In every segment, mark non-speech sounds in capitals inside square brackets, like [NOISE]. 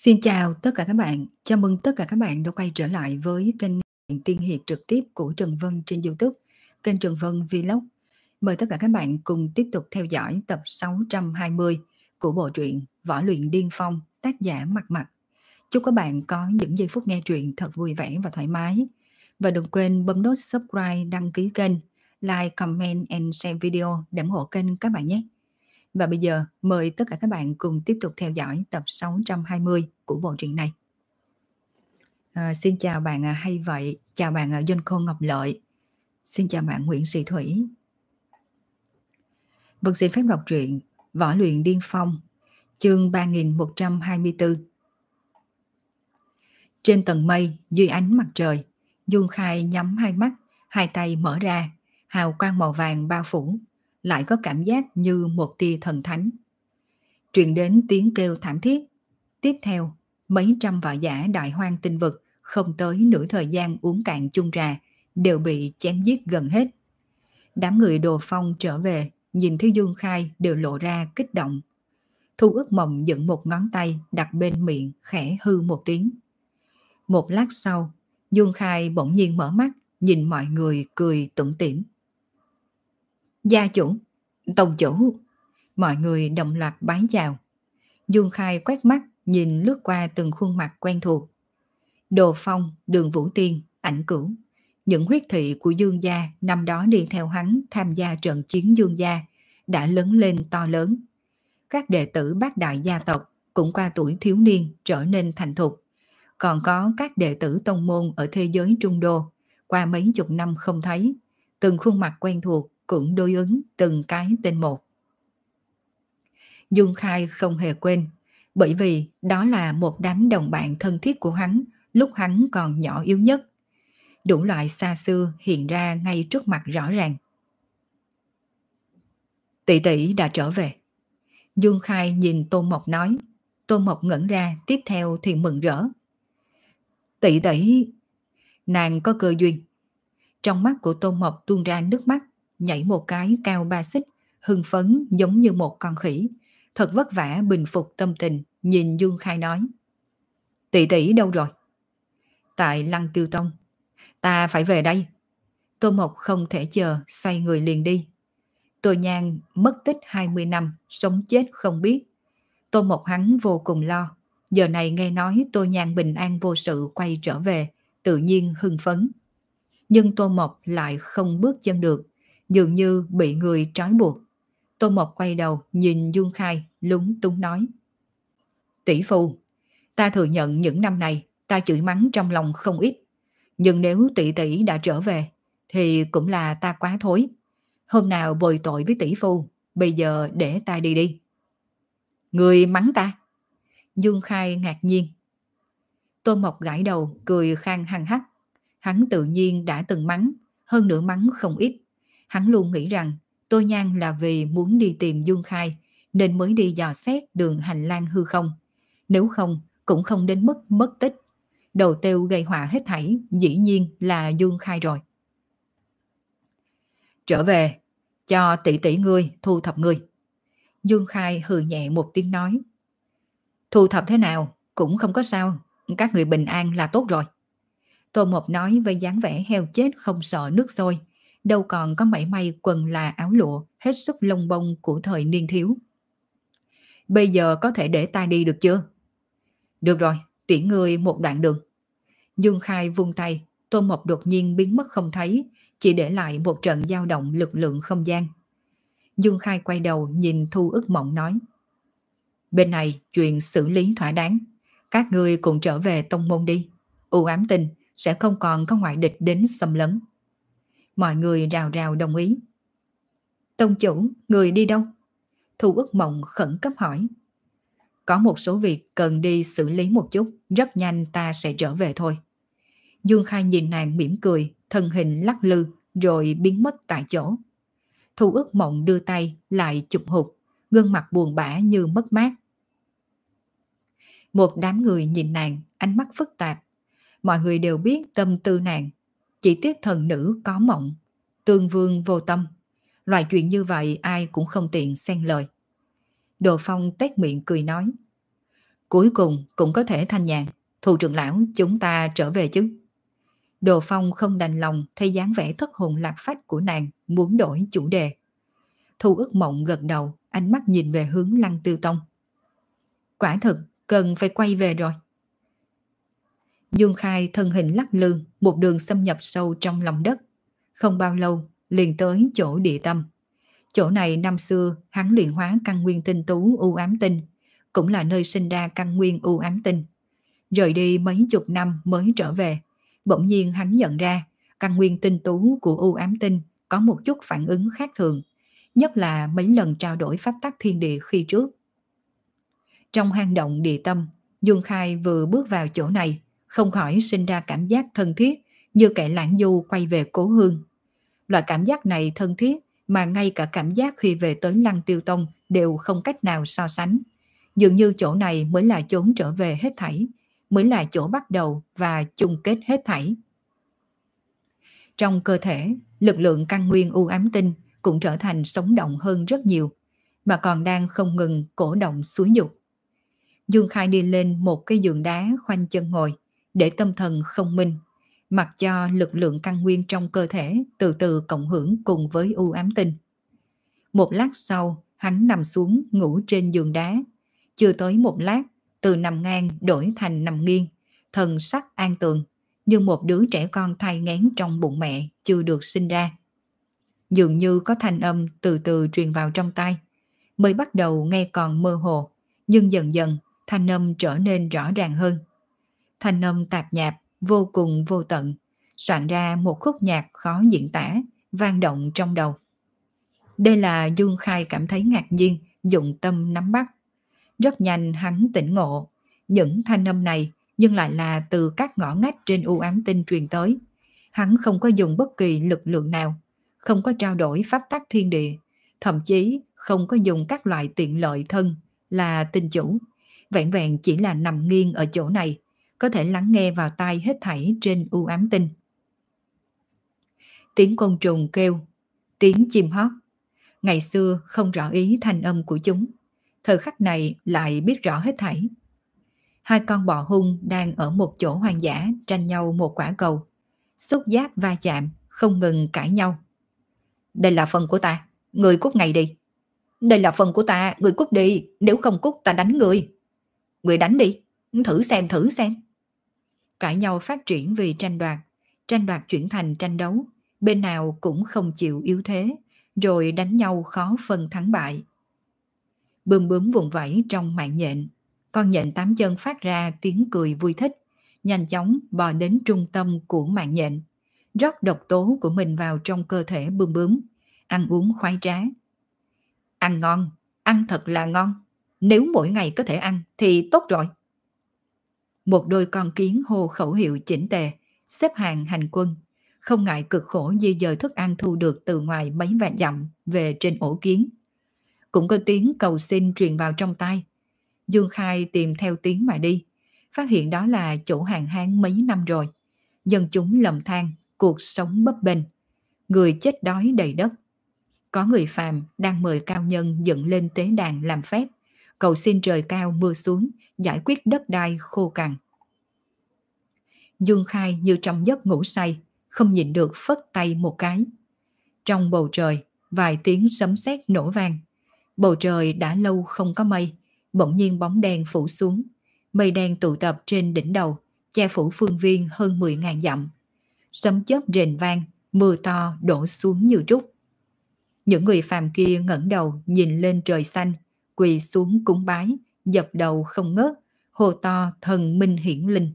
Xin chào tất cả các bạn, chào mừng tất cả các bạn đã quay trở lại với kênh Tiên Hiệp trực tiếp của Trần Vân trên YouTube, kênh Trần Vân Vlog. Mời tất cả các bạn cùng tiếp tục theo dõi tập 620 của bộ truyện Võ luyện điên phong tác giả Mặt Mặt. Chúc các bạn có những giây phút nghe truyện thật vui vẻ và thoải mái. Và đừng quên bấm nút subscribe, đăng ký kênh, like, comment and share video để ủng hộ kênh các bạn nhé. Và bây giờ mời tất cả các bạn cùng tiếp tục theo dõi tập 620 của bộ truyện này. À, xin chào bạn à, hay vậy, chào bạn à, Doanh Khôn Ngọc Lợi, xin chào bạn Nguyễn Sĩ Thủy. Vâng xin phép đọc truyện Võ luyện điên phong, chương 3124. Trên tầng mây, dưới ánh mặt trời, dung Khai nhắm hai mắt, hai tay mở ra, hào quang màu vàng bao phủ, lại có cảm giác như một tia thần thánh. Truyền đến tiếng kêu thảm thiết. Tiếp theo, mấy trăm võ giả đại hoang tinh vực không tới nửa thời gian uống cạn chung trà đều bị chém giết gần hết. Đám người đồ phong trở về, nhìn Thiếu Dương Khai đều lộ ra kích động. Thu ước mộng dựng một ngón tay đặt bên miệng khẽ hư một tiếng. Một lát sau, Dương Khai bỗng nhiên mở mắt, nhìn mọi người cười tủm tỉm. Gia chủ, tông chủ, mọi người đồng loạt bái chào. Dương Khai quét mắt nhìn lướt qua từng khuôn mặt quen thuộc. Đồ Phong, Đường Vũ Tiên, Ảnh Cửu, những huyết thị của Dương gia năm đó đi theo hắn tham gia trận chiến Dương gia đã lớn lên to lớn. Các đệ tử bác đại gia tộc cũng qua tuổi thiếu niên trở nên thành thục. Còn có các đệ tử tông môn ở thế giới trung đô, qua mấy chục năm không thấy, từng khuôn mặt quen thuộc cũng đối ứng từng cái tên một. Dương Khai không hề quên, bởi vì đó là một đám đồng bạn thân thiết của hắn lúc hắn còn nhỏ yếu nhất. Đủ loại xa xưa hiện ra ngay trước mặt rõ ràng. Tỷ tỷ đã trở về. Dương Khai nhìn Tôn Mộc nói. Tôn Mộc ngẩn ra tiếp theo thì mừng rỡ. Tỷ tỷ, nàng có cơ duyên. Trong mắt của Tôn Mộc tuôn ra nước mắt nhảy một cái cao ba xích, hưng phấn giống như một con khỉ. Thật vất vả bình phục tâm tình, nhìn Dương Khai nói. Tỷ tỷ đâu rồi? Tại Lăng Tiêu Tông. Ta phải về đây. Tô Mộc không thể chờ, xoay người liền đi. Tô Nhan mất tích 20 năm, sống chết không biết. Tô Mộc hắn vô cùng lo. Giờ này nghe nói Tô Nhan bình an vô sự quay trở về, tự nhiên hưng phấn. Nhưng Tô Mộc lại không bước chân được, dường như bị người trói buộc. Tô Mộc quay đầu nhìn Dương Khai lúng túng nói. Tỷ phu, ta thừa nhận những năm này ta chửi mắng trong lòng không ít. Nhưng nếu tỷ tỷ đã trở về thì cũng là ta quá thối. Hôm nào bồi tội với tỷ phu, bây giờ để ta đi đi. Người mắng ta? Dương Khai ngạc nhiên. Tô Mộc gãi đầu cười khang hăng hắc. Hắn tự nhiên đã từng mắng, hơn nữa mắng không ít. Hắn luôn nghĩ rằng Tô Nhan là vì muốn đi tìm Dương Khai nên mới đi dò xét đường hành lang hư không. Nếu không, cũng không đến mức mất tích. Đầu tiêu gây họa hết thảy dĩ nhiên là Dương Khai rồi. Trở về, cho tỷ tỷ ngươi thu thập ngươi. Dương Khai hừ nhẹ một tiếng nói. Thu thập thế nào cũng không có sao, các người bình an là tốt rồi. Tô Mộc nói với dáng vẻ heo chết không sợ nước sôi, đâu còn có mảy may quần là áo lụa hết sức lông bông của thời niên thiếu. Bây giờ có thể để ta đi được chưa? Được rồi, tiễn người một đoạn đường. Dương Khai vung tay, Tô Mộc đột nhiên biến mất không thấy, chỉ để lại một trận dao động lực lượng không gian. Dương Khai quay đầu nhìn Thu ức mộng nói. Bên này chuyện xử lý thỏa đáng, các ngươi cùng trở về tông môn đi. U ám tình sẽ không còn có ngoại địch đến xâm lấn. Mọi người rào rào đồng ý. Tông chủ, người đi đâu? Thu ước mộng khẩn cấp hỏi. Có một số việc cần đi xử lý một chút, rất nhanh ta sẽ trở về thôi. Dương Khai nhìn nàng mỉm cười, thân hình lắc lư, rồi biến mất tại chỗ. Thu ước mộng đưa tay, lại chụp hụt, gương mặt buồn bã như mất mát. Một đám người nhìn nàng, ánh mắt phức tạp. Mọi người đều biết tâm tư nàng, chỉ tiếc thần nữ có mộng, tương vương vô tâm. Loại chuyện như vậy ai cũng không tiện xen lời. Đồ Phong tét miệng cười nói. Cuối cùng cũng có thể thanh nhàn. Thù trưởng lão chúng ta trở về chứ. Đồ Phong không đành lòng thấy dáng vẻ thất hồn lạc phách của nàng muốn đổi chủ đề. Thu ước mộng gật đầu, ánh mắt nhìn về hướng lăng tiêu tông. Quả thực, cần phải quay về rồi. Dương Khai thân hình lắc lư, một đường xâm nhập sâu trong lòng đất. Không bao lâu, liền tới chỗ địa tâm. Chỗ này năm xưa hắn luyện hóa căn nguyên tinh tú u ám tinh, cũng là nơi sinh ra căn nguyên u ám tinh. Rời đi mấy chục năm mới trở về, bỗng nhiên hắn nhận ra căn nguyên tinh tú của u ám tinh có một chút phản ứng khác thường, nhất là mấy lần trao đổi pháp tắc thiên địa khi trước. Trong hang động địa tâm, Dương Khai vừa bước vào chỗ này, không khỏi sinh ra cảm giác thân thiết như kẻ lãng du quay về cố hương. Loại cảm giác này thân thiết mà ngay cả cảm giác khi về tới Lăng Tiêu Tông đều không cách nào so sánh. Dường như chỗ này mới là chốn trở về hết thảy, mới là chỗ bắt đầu và chung kết hết thảy. Trong cơ thể, lực lượng căn nguyên u ám tinh cũng trở thành sống động hơn rất nhiều, mà còn đang không ngừng cổ động suối dục. Dương Khai đi lên một cái giường đá khoanh chân ngồi, để tâm thần không minh, mặc cho lực lượng căn nguyên trong cơ thể từ từ cộng hưởng cùng với u ám tinh. Một lát sau, hắn nằm xuống ngủ trên giường đá. Chưa tới một lát, từ nằm ngang đổi thành nằm nghiêng, thần sắc an tường, như một đứa trẻ con thai ngén trong bụng mẹ chưa được sinh ra. Dường như có thanh âm từ từ truyền vào trong tai, mới bắt đầu nghe còn mơ hồ, nhưng dần dần thanh âm trở nên rõ ràng hơn. Thanh âm tạp nhạp, vô cùng vô tận, soạn ra một khúc nhạc khó diễn tả, vang động trong đầu. Đây là Dương Khai cảm thấy ngạc nhiên, dụng tâm nắm bắt. Rất nhanh hắn tỉnh ngộ, những thanh âm này nhưng lại là từ các ngõ ngách trên u ám tinh truyền tới. Hắn không có dùng bất kỳ lực lượng nào, không có trao đổi pháp tắc thiên địa, thậm chí không có dùng các loại tiện lợi thân là tinh chủ. Vẹn vẹn chỉ là nằm nghiêng ở chỗ này, có thể lắng nghe vào tai hết thảy trên u ám tinh. Tiếng côn trùng kêu, tiếng chim hót. Ngày xưa không rõ ý thanh âm của chúng, thời khắc này lại biết rõ hết thảy. Hai con bò hung đang ở một chỗ hoang dã tranh nhau một quả cầu. Xúc giác va chạm, không ngừng cãi nhau. Đây là phần của ta, người cút ngay đi. Đây là phần của ta, người cút đi, nếu không cút ta đánh người. Người đánh đi, thử xem thử xem. Cãi nhau phát triển vì tranh đoạt, tranh đoạt chuyển thành tranh đấu, bên nào cũng không chịu yếu thế, rồi đánh nhau khó phân thắng bại. Bươm bướm vùng vẫy trong mạng nhện, con nhện tám chân phát ra tiếng cười vui thích, nhanh chóng bò đến trung tâm của mạng nhện, rót độc tố của mình vào trong cơ thể bươm bướm, ăn uống khoái trá. Ăn ngon, ăn thật là ngon, nếu mỗi ngày có thể ăn thì tốt rồi. Một đôi con kiến hô khẩu hiệu chỉnh tề, xếp hàng hành quân, không ngại cực khổ di dời thức ăn thu được từ ngoài mấy vạn dặm về trên ổ kiến. Cũng có tiếng cầu xin truyền vào trong tai. Dương Khai tìm theo tiếng mà đi, phát hiện đó là chỗ hàng hán mấy năm rồi. Dân chúng lầm than, cuộc sống bấp bênh, người chết đói đầy đất. Có người phàm đang mời cao nhân dựng lên tế đàn làm phép, cầu xin trời cao mưa xuống, giải quyết đất đai khô cằn. Dương Khai như trong giấc ngủ say, không nhìn được phất tay một cái. Trong bầu trời, vài tiếng sấm sét nổ vang. Bầu trời đã lâu không có mây, bỗng nhiên bóng đen phủ xuống. Mây đen tụ tập trên đỉnh đầu, che phủ phương viên hơn 10.000 dặm. Sấm chớp rền vang, mưa to đổ xuống như trút. Những người phàm kia ngẩng đầu nhìn lên trời xanh, quỳ xuống cúng bái, dập đầu không ngớt, hồ to thần minh hiển linh.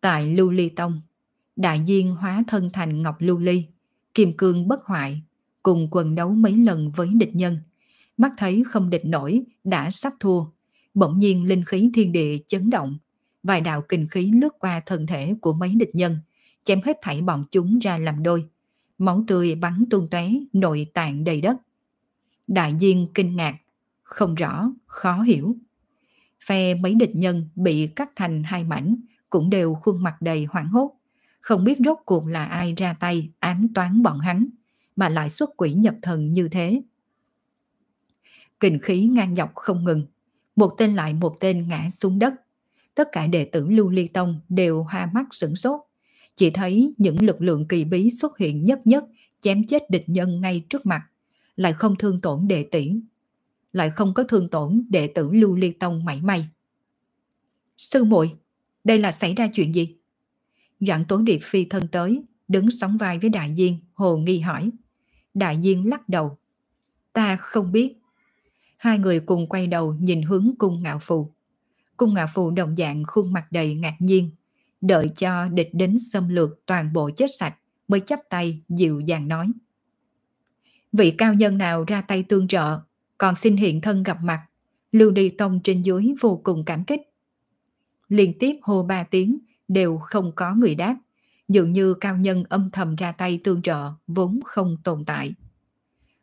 Tại Lưu Ly Tông, đại diên hóa thân thành Ngọc Lưu Ly, kim cương bất hoại, cùng quần đấu mấy lần với địch nhân. Mắt thấy không địch nổi, đã sắp thua. Bỗng nhiên linh khí thiên địa chấn động. Vài đạo kinh khí lướt qua thân thể của mấy địch nhân, chém hết thảy bọn chúng ra làm đôi. Máu tươi bắn tung tóe nội tạng đầy đất. Đại diên kinh ngạc, không rõ, khó hiểu. Phe mấy địch nhân bị cắt thành hai mảnh, cũng đều khuôn mặt đầy hoảng hốt, không biết rốt cuộc là ai ra tay ám toán bọn hắn, mà lại xuất quỷ nhập thần như thế. Kình khí ngang dọc không ngừng, Một tên lại một tên ngã xuống đất. Tất cả đệ tử Lưu Ly Tông đều hoa mắt sửng sốt. Chỉ thấy những lực lượng kỳ bí xuất hiện nhất nhất, chém chết địch nhân ngay trước mặt. Lại không thương tổn đệ tỷ. Lại không có thương tổn đệ tử Lưu Ly Tông mảy may. Sư muội đây là xảy ra chuyện gì? Doãn Tố Điệp phi thân tới, đứng sóng vai với đại viên, hồ nghi hỏi. Đại viên lắc đầu. Ta không biết. Hai người cùng quay đầu nhìn hướng cung ngạo phù. Cung ngạo phù đồng dạng khuôn mặt đầy ngạc nhiên. Đợi cho địch đến xâm lược toàn bộ chết sạch mới chắp tay dịu dàng nói. Vị cao nhân nào ra tay tương trợ, còn xin hiện thân gặp mặt. Lưu đi tông trên dưới vô cùng cảm kích. Liên tiếp hô ba tiếng đều không có người đáp dường như cao nhân âm thầm ra tay tương trợ vốn không tồn tại.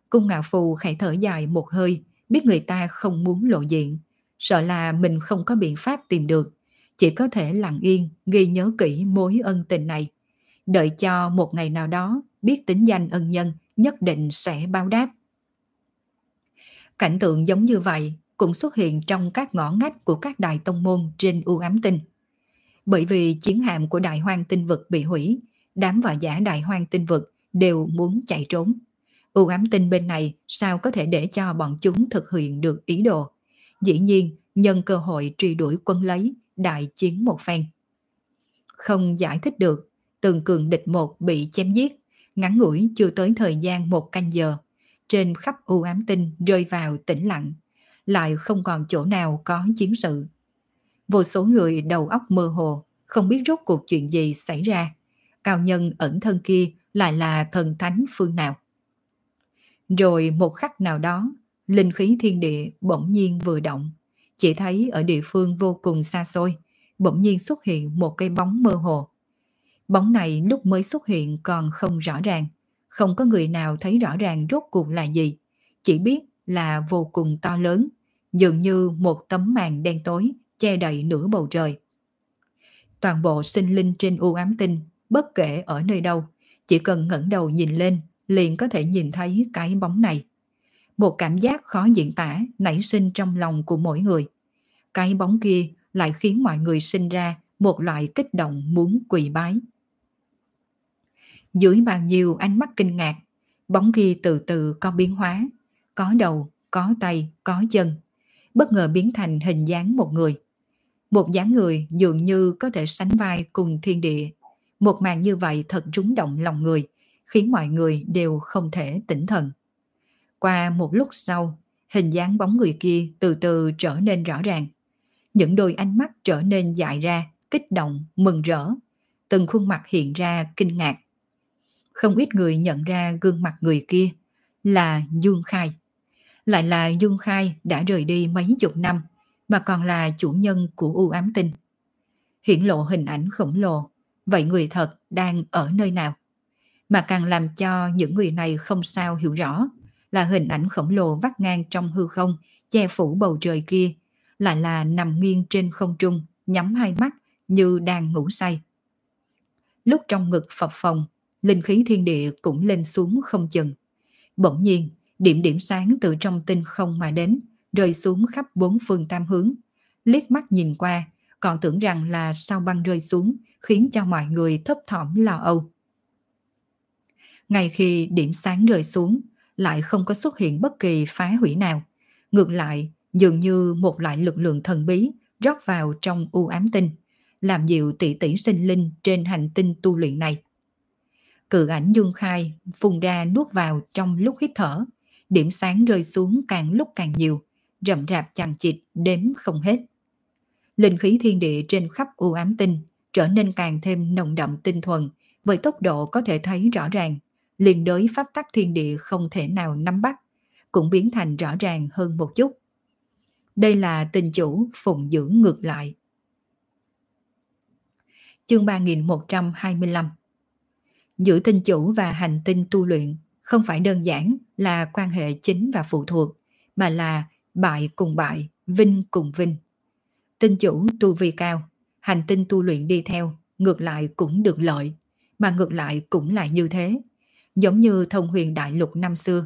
Cung ngạo phù khẽ thở dài một hơi, biết người ta không muốn lộ diện, sợ là mình không có biện pháp tìm được, chỉ có thể lặng yên ghi nhớ kỹ mối ân tình này. Đợi cho một ngày nào đó biết tính danh ân nhân nhất định sẽ báo đáp. Cảnh tượng giống như vậy cũng xuất hiện trong các ngõ ngách của các đại tông môn trên u ám tinh. Bởi vì chiến hạm của đại hoang tinh vực bị hủy, đám và giả đại hoang tinh vực đều muốn chạy trốn. U ám tinh bên này sao có thể để cho bọn chúng thực hiện được ý đồ. Dĩ nhiên, nhân cơ hội truy đuổi quân lấy, đại chiến một phen. Không giải thích được, từng cường địch một bị chém giết, ngắn ngủi chưa tới thời gian một canh giờ. Trên khắp u ám tinh rơi vào tĩnh lặng, lại không còn chỗ nào có chiến sự vô số người đầu óc mơ hồ, không biết rốt cuộc chuyện gì xảy ra. Cao nhân ẩn thân kia lại là thần thánh phương nào. Rồi một khắc nào đó, linh khí thiên địa bỗng nhiên vừa động. Chỉ thấy ở địa phương vô cùng xa xôi, bỗng nhiên xuất hiện một cây bóng mơ hồ. Bóng này lúc mới xuất hiện còn không rõ ràng, không có người nào thấy rõ ràng rốt cuộc là gì, chỉ biết là vô cùng to lớn, dường như một tấm màn đen tối che đậy nửa bầu trời. Toàn bộ sinh linh trên u ám tinh, bất kể ở nơi đâu, chỉ cần ngẩng đầu nhìn lên, liền có thể nhìn thấy cái bóng này. Một cảm giác khó diễn tả nảy sinh trong lòng của mỗi người. Cái bóng kia lại khiến mọi người sinh ra một loại kích động muốn quỳ bái. Dưới bao nhiêu ánh mắt kinh ngạc, bóng kia từ từ có biến hóa, có đầu, có tay, có chân, bất ngờ biến thành hình dáng một người. Một dáng người dường như có thể sánh vai cùng thiên địa. Một màn như vậy thật rúng động lòng người, khiến mọi người đều không thể tỉnh thần. Qua một lúc sau, hình dáng bóng người kia từ từ trở nên rõ ràng. Những đôi ánh mắt trở nên dại ra, kích động, mừng rỡ. Từng khuôn mặt hiện ra kinh ngạc. Không ít người nhận ra gương mặt người kia là Dương Khai. Lại là Dương Khai đã rời đi mấy chục năm mà còn là chủ nhân của u ám tinh. Hiển lộ hình ảnh khổng lồ, vậy người thật đang ở nơi nào? Mà càng làm cho những người này không sao hiểu rõ là hình ảnh khổng lồ vắt ngang trong hư không, che phủ bầu trời kia, lại là nằm nghiêng trên không trung, nhắm hai mắt như đang ngủ say. Lúc trong ngực phập phồng linh khí thiên địa cũng lên xuống không chừng. Bỗng nhiên, điểm điểm sáng từ trong tinh không mà đến, rơi xuống khắp bốn phương tam hướng. Liếc mắt nhìn qua, còn tưởng rằng là sao băng rơi xuống, khiến cho mọi người thấp thỏm lo âu. Ngay khi điểm sáng rơi xuống, lại không có xuất hiện bất kỳ phá hủy nào. Ngược lại, dường như một loại lực lượng thần bí rót vào trong u ám tinh, làm dịu tỷ tỷ sinh linh trên hành tinh tu luyện này. Cự ảnh dương khai phun ra nuốt vào trong lúc hít thở, điểm sáng rơi xuống càng lúc càng nhiều, rậm rạp chằng chịt đếm không hết. Linh khí thiên địa trên khắp u ám tinh trở nên càng thêm nồng đậm tinh thuần, với tốc độ có thể thấy rõ ràng, liền đối pháp tắc thiên địa không thể nào nắm bắt, cũng biến thành rõ ràng hơn một chút. Đây là tình chủ phụng dưỡng ngược lại. Chương 3125 Giữa tinh chủ và hành tinh tu luyện không phải đơn giản là quan hệ chính và phụ thuộc, mà là bại cùng bại, vinh cùng vinh. Tinh chủ tu vi cao, hành tinh tu luyện đi theo, ngược lại cũng được lợi, mà ngược lại cũng là như thế. Giống như thông huyền đại lục năm xưa,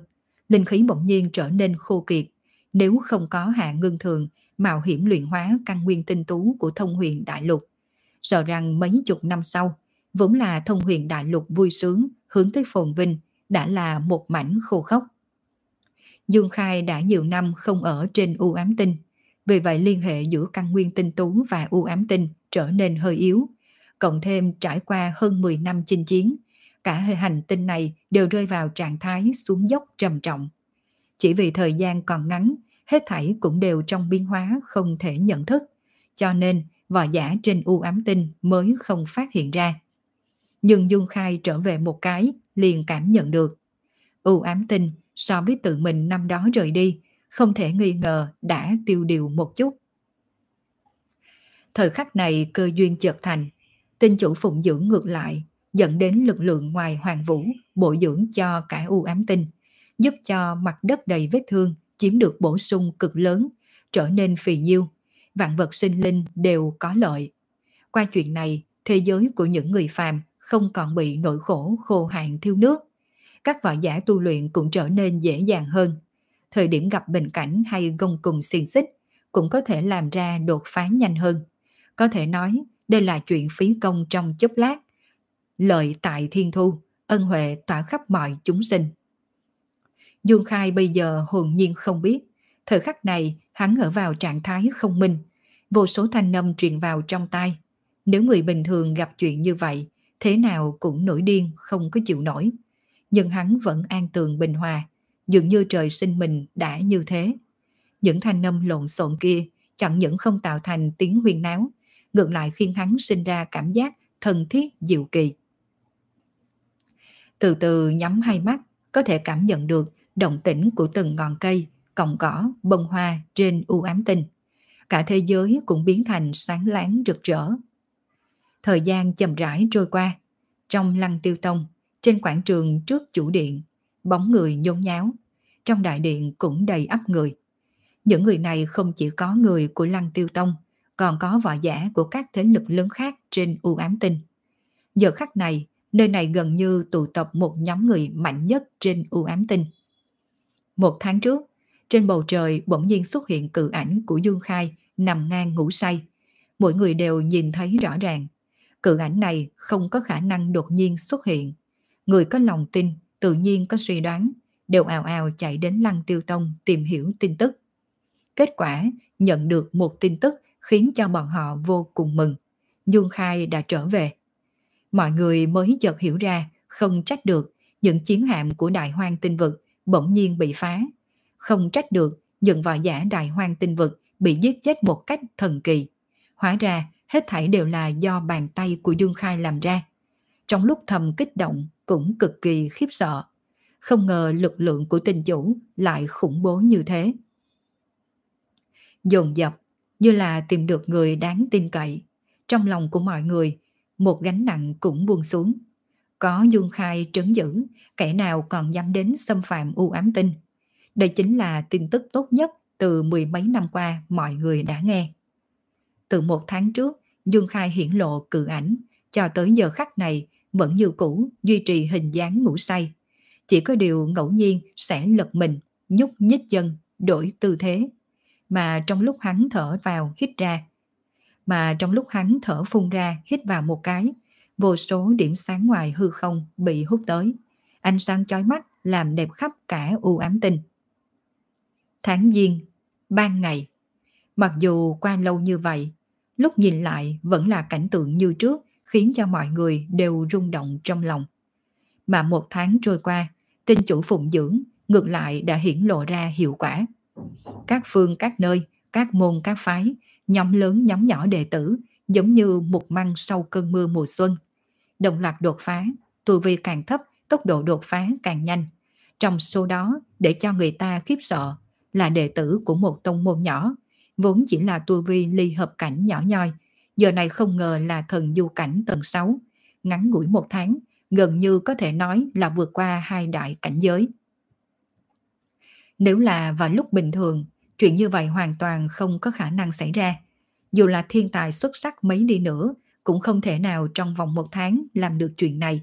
linh khí bỗng nhiên trở nên khô kiệt, nếu không có hạ ngưng thường mạo hiểm luyện hóa căn nguyên tinh tú của thông huyền đại lục. Sợ rằng mấy chục năm sau, vốn là thông huyền đại lục vui sướng, hướng tới phồn vinh, đã là một mảnh khô khốc. Dương Khai đã nhiều năm không ở trên u ám tinh, vì vậy liên hệ giữa căn nguyên tinh tú và u ám tinh trở nên hơi yếu. Cộng thêm trải qua hơn 10 năm chinh chiến, cả hành tinh này đều rơi vào trạng thái xuống dốc trầm trọng. Chỉ vì thời gian còn ngắn, hết thảy cũng đều trong biến hóa không thể nhận thức, cho nên võ giả trên u ám tinh mới không phát hiện ra. Nhưng Dương Khai trở về một cái, liền cảm nhận được. U ám tinh so với tự mình năm đó rời đi, không thể nghi ngờ đã tiêu điều một chút. Thời khắc này cơ duyên chợt thành, tinh chủ phụng dưỡng ngược lại, dẫn đến lực lượng ngoài hoàng vũ bổ dưỡng cho cả u ám tinh, giúp cho mặt đất đầy vết thương chiếm được bổ sung cực lớn, trở nên phì nhiêu, vạn vật sinh linh đều có lợi. Qua chuyện này, thế giới của những người phàm không còn bị nỗi khổ khô hạn thiếu nước. Các võ giả tu luyện cũng trở nên dễ dàng hơn. Thời điểm gặp bình cảnh hay gông cùng xiên xích cũng có thể làm ra đột phá nhanh hơn. Có thể nói đây là chuyện phí công trong chốc lát. Lợi tại thiên thu, ân huệ tỏa khắp mọi chúng sinh. Dương Khai bây giờ hồn nhiên không biết, thời khắc này hắn ở vào trạng thái không minh, vô số thanh âm truyền vào trong tai. Nếu người bình thường gặp chuyện như vậy, thế nào cũng nổi điên, không có chịu nổi. Nhưng hắn vẫn an tường bình hòa, dường như trời sinh mình đã như thế. Những thanh âm lộn xộn kia chẳng những không tạo thành tiếng huyên náo, ngược lại khiến hắn sinh ra cảm giác thân thiết diệu kỳ. Từ từ nhắm hai mắt, có thể cảm nhận được động tĩnh của từng ngọn cây, cọng cỏ, bông hoa trên u ám tinh. Cả thế giới cũng biến thành sáng láng rực rỡ. Thời gian chậm rãi trôi qua. Trong lăng tiêu tông, trên quảng trường trước chủ điện, bóng người nhốn nháo. Trong đại điện cũng đầy ắp người. Những người này không chỉ có người của lăng tiêu tông, còn có võ giả của các thế lực lớn khác trên u ám tinh. Giờ khắc này, nơi này gần như tụ tập một nhóm người mạnh nhất trên u ám tinh. Một tháng trước, trên bầu trời bỗng nhiên xuất hiện cự ảnh của Dương Khai nằm ngang ngủ say. Mỗi người đều nhìn thấy rõ ràng. Cự ảnh này không có khả năng đột nhiên xuất hiện. Người có lòng tin, tự nhiên có suy đoán, đều ào ào chạy đến Lăng Tiêu Tông tìm hiểu tin tức. Kết quả, nhận được một tin tức khiến cho bọn họ vô cùng mừng. Dương Khai đã trở về. Mọi người mới chợt hiểu ra, không trách được những chiến hạm của đại hoang tinh vực bỗng nhiên bị phá. Không trách được những võ giả đại hoang tinh vực bị giết chết một cách thần kỳ. Hóa ra, hết thảy đều là do bàn tay của Dương Khai làm ra. Trong lúc thầm kích động, cũng cực kỳ khiếp sợ. Không ngờ lực lượng của tinh chủ lại khủng bố như thế. Dồn dập, như là tìm được người đáng tin cậy. Trong lòng của mọi người, một gánh nặng cũng buông xuống. Có Dương Khai trấn giữ, kẻ nào còn dám đến xâm phạm u ám tinh. Đây chính là tin tức tốt nhất từ mười mấy năm qua mọi người đã nghe. Từ một tháng trước, Dương Khai hiển lộ cự ảnh, cho tới giờ khắc này vẫn như cũ duy trì hình dáng ngủ say. Chỉ có điều ngẫu nhiên sẽ lật mình, nhúc nhích chân, đổi tư thế. Mà trong lúc hắn thở vào hít ra, mà trong lúc hắn thở phun ra hít vào một cái, vô số điểm sáng ngoài hư không bị hút tới. Ánh sáng chói mắt làm đẹp khắp cả u ám tinh. Tháng giêng, ban ngày. Mặc dù qua lâu như vậy, lúc nhìn lại vẫn là cảnh tượng như trước khiến cho mọi người đều rung động trong lòng. Mà một tháng trôi qua, tinh chủ phụng dưỡng ngược lại đã hiển lộ ra hiệu quả. Các phương các nơi, các môn các phái, nhóm lớn nhóm nhỏ đệ tử giống như một măng sau cơn mưa mùa xuân. Đồng loạt đột phá, tu vi càng thấp, tốc độ đột phá càng nhanh. Trong số đó, để cho người ta khiếp sợ, là đệ tử của một tông môn nhỏ, vốn chỉ là tu vi ly hợp cảnh nhỏ nhoi, giờ này không ngờ là thần du cảnh tầng 6, ngắn ngủi một tháng, gần như có thể nói là vượt qua hai đại cảnh giới. Nếu là vào lúc bình thường, chuyện như vậy hoàn toàn không có khả năng xảy ra. Dù là thiên tài xuất sắc mấy đi nữa, cũng không thể nào trong vòng một tháng làm được chuyện này.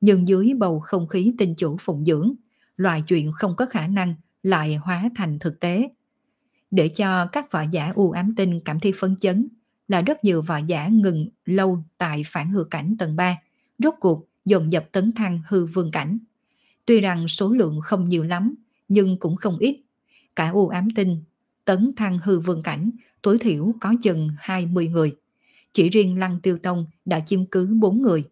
Nhưng dưới bầu không khí tinh chủ phụng dưỡng, loại chuyện không có khả năng lại hóa thành thực tế. Để cho các võ giả u ám tinh cảm thấy phấn chấn là rất nhiều võ giả ngừng lâu tại phản hư cảnh tầng 3, rốt cuộc dồn dập tấn thăng hư vương cảnh. Tuy rằng số lượng không nhiều lắm, nhưng cũng không ít. Cả u ám tinh, tấn thăng hư vương cảnh, tối thiểu có chừng 20 người. Chỉ riêng Lăng Tiêu Tông đã chiếm cứ 4 người.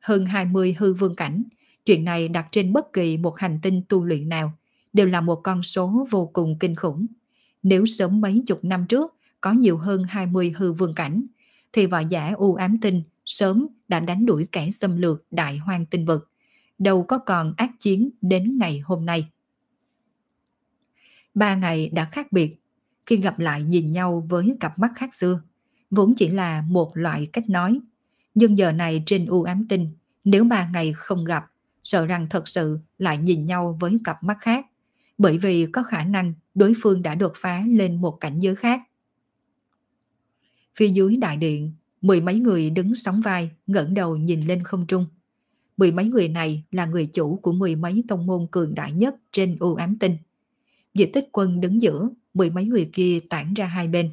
Hơn 20 hư vương cảnh, chuyện này đặt trên bất kỳ một hành tinh tu luyện nào, đều là một con số vô cùng kinh khủng. Nếu sớm mấy chục năm trước có nhiều hơn 20 hư vương cảnh, thì võ giả u ám tinh sớm đã đánh đuổi kẻ xâm lược đại hoang tinh vực, đâu có còn ác chiến đến ngày hôm nay. Ba ngày đã khác biệt, khi gặp lại nhìn nhau với cặp mắt khác xưa, vốn chỉ là một loại cách nói. Nhưng giờ này trên u ám tinh, nếu ba ngày không gặp, sợ rằng thật sự lại nhìn nhau với cặp mắt khác, bởi vì có khả năng đối phương đã đột phá lên một cảnh giới khác. Phía dưới đại điện, mười mấy người đứng sóng vai, ngẩng đầu nhìn lên không trung. Mười mấy người này là người chủ của mười mấy tông môn cường đại nhất trên u ám tinh. Diệp tích quân đứng giữa, mười mấy người kia tản ra hai bên.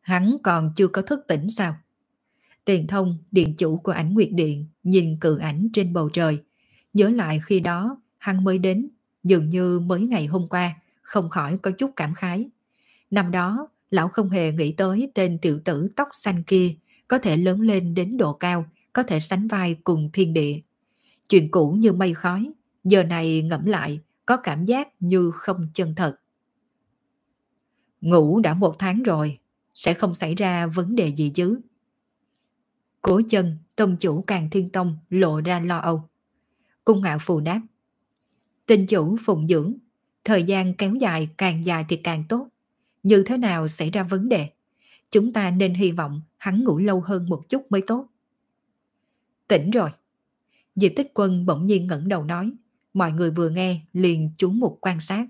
Hắn còn chưa có thức tỉnh sao? Tiền thông, điện chủ của ảnh Nguyệt Điện, nhìn cự ảnh trên bầu trời. Nhớ lại khi đó, hắn mới đến, dường như mới ngày hôm qua, không khỏi có chút cảm khái. Năm đó, lão không hề nghĩ tới tên tiểu tử tóc xanh kia có thể lớn lên đến độ cao, có thể sánh vai cùng thiên địa. Chuyện cũ như mây khói, giờ này ngẫm lại, có cảm giác như không chân thật. Ngủ đã một tháng rồi, sẽ không xảy ra vấn đề gì chứ. Cố chân, tông chủ càng thiên tông lộ ra lo âu. Cung ngạo phù đáp tình chủ phụng dưỡng, thời gian kéo dài càng dài thì càng tốt. Như thế nào xảy ra vấn đề? Chúng ta nên hy vọng hắn ngủ lâu hơn một chút mới tốt. Tỉnh rồi. Diệp tích quân bỗng nhiên ngẩng đầu nói. Mọi người vừa nghe liền chú mục quan sát.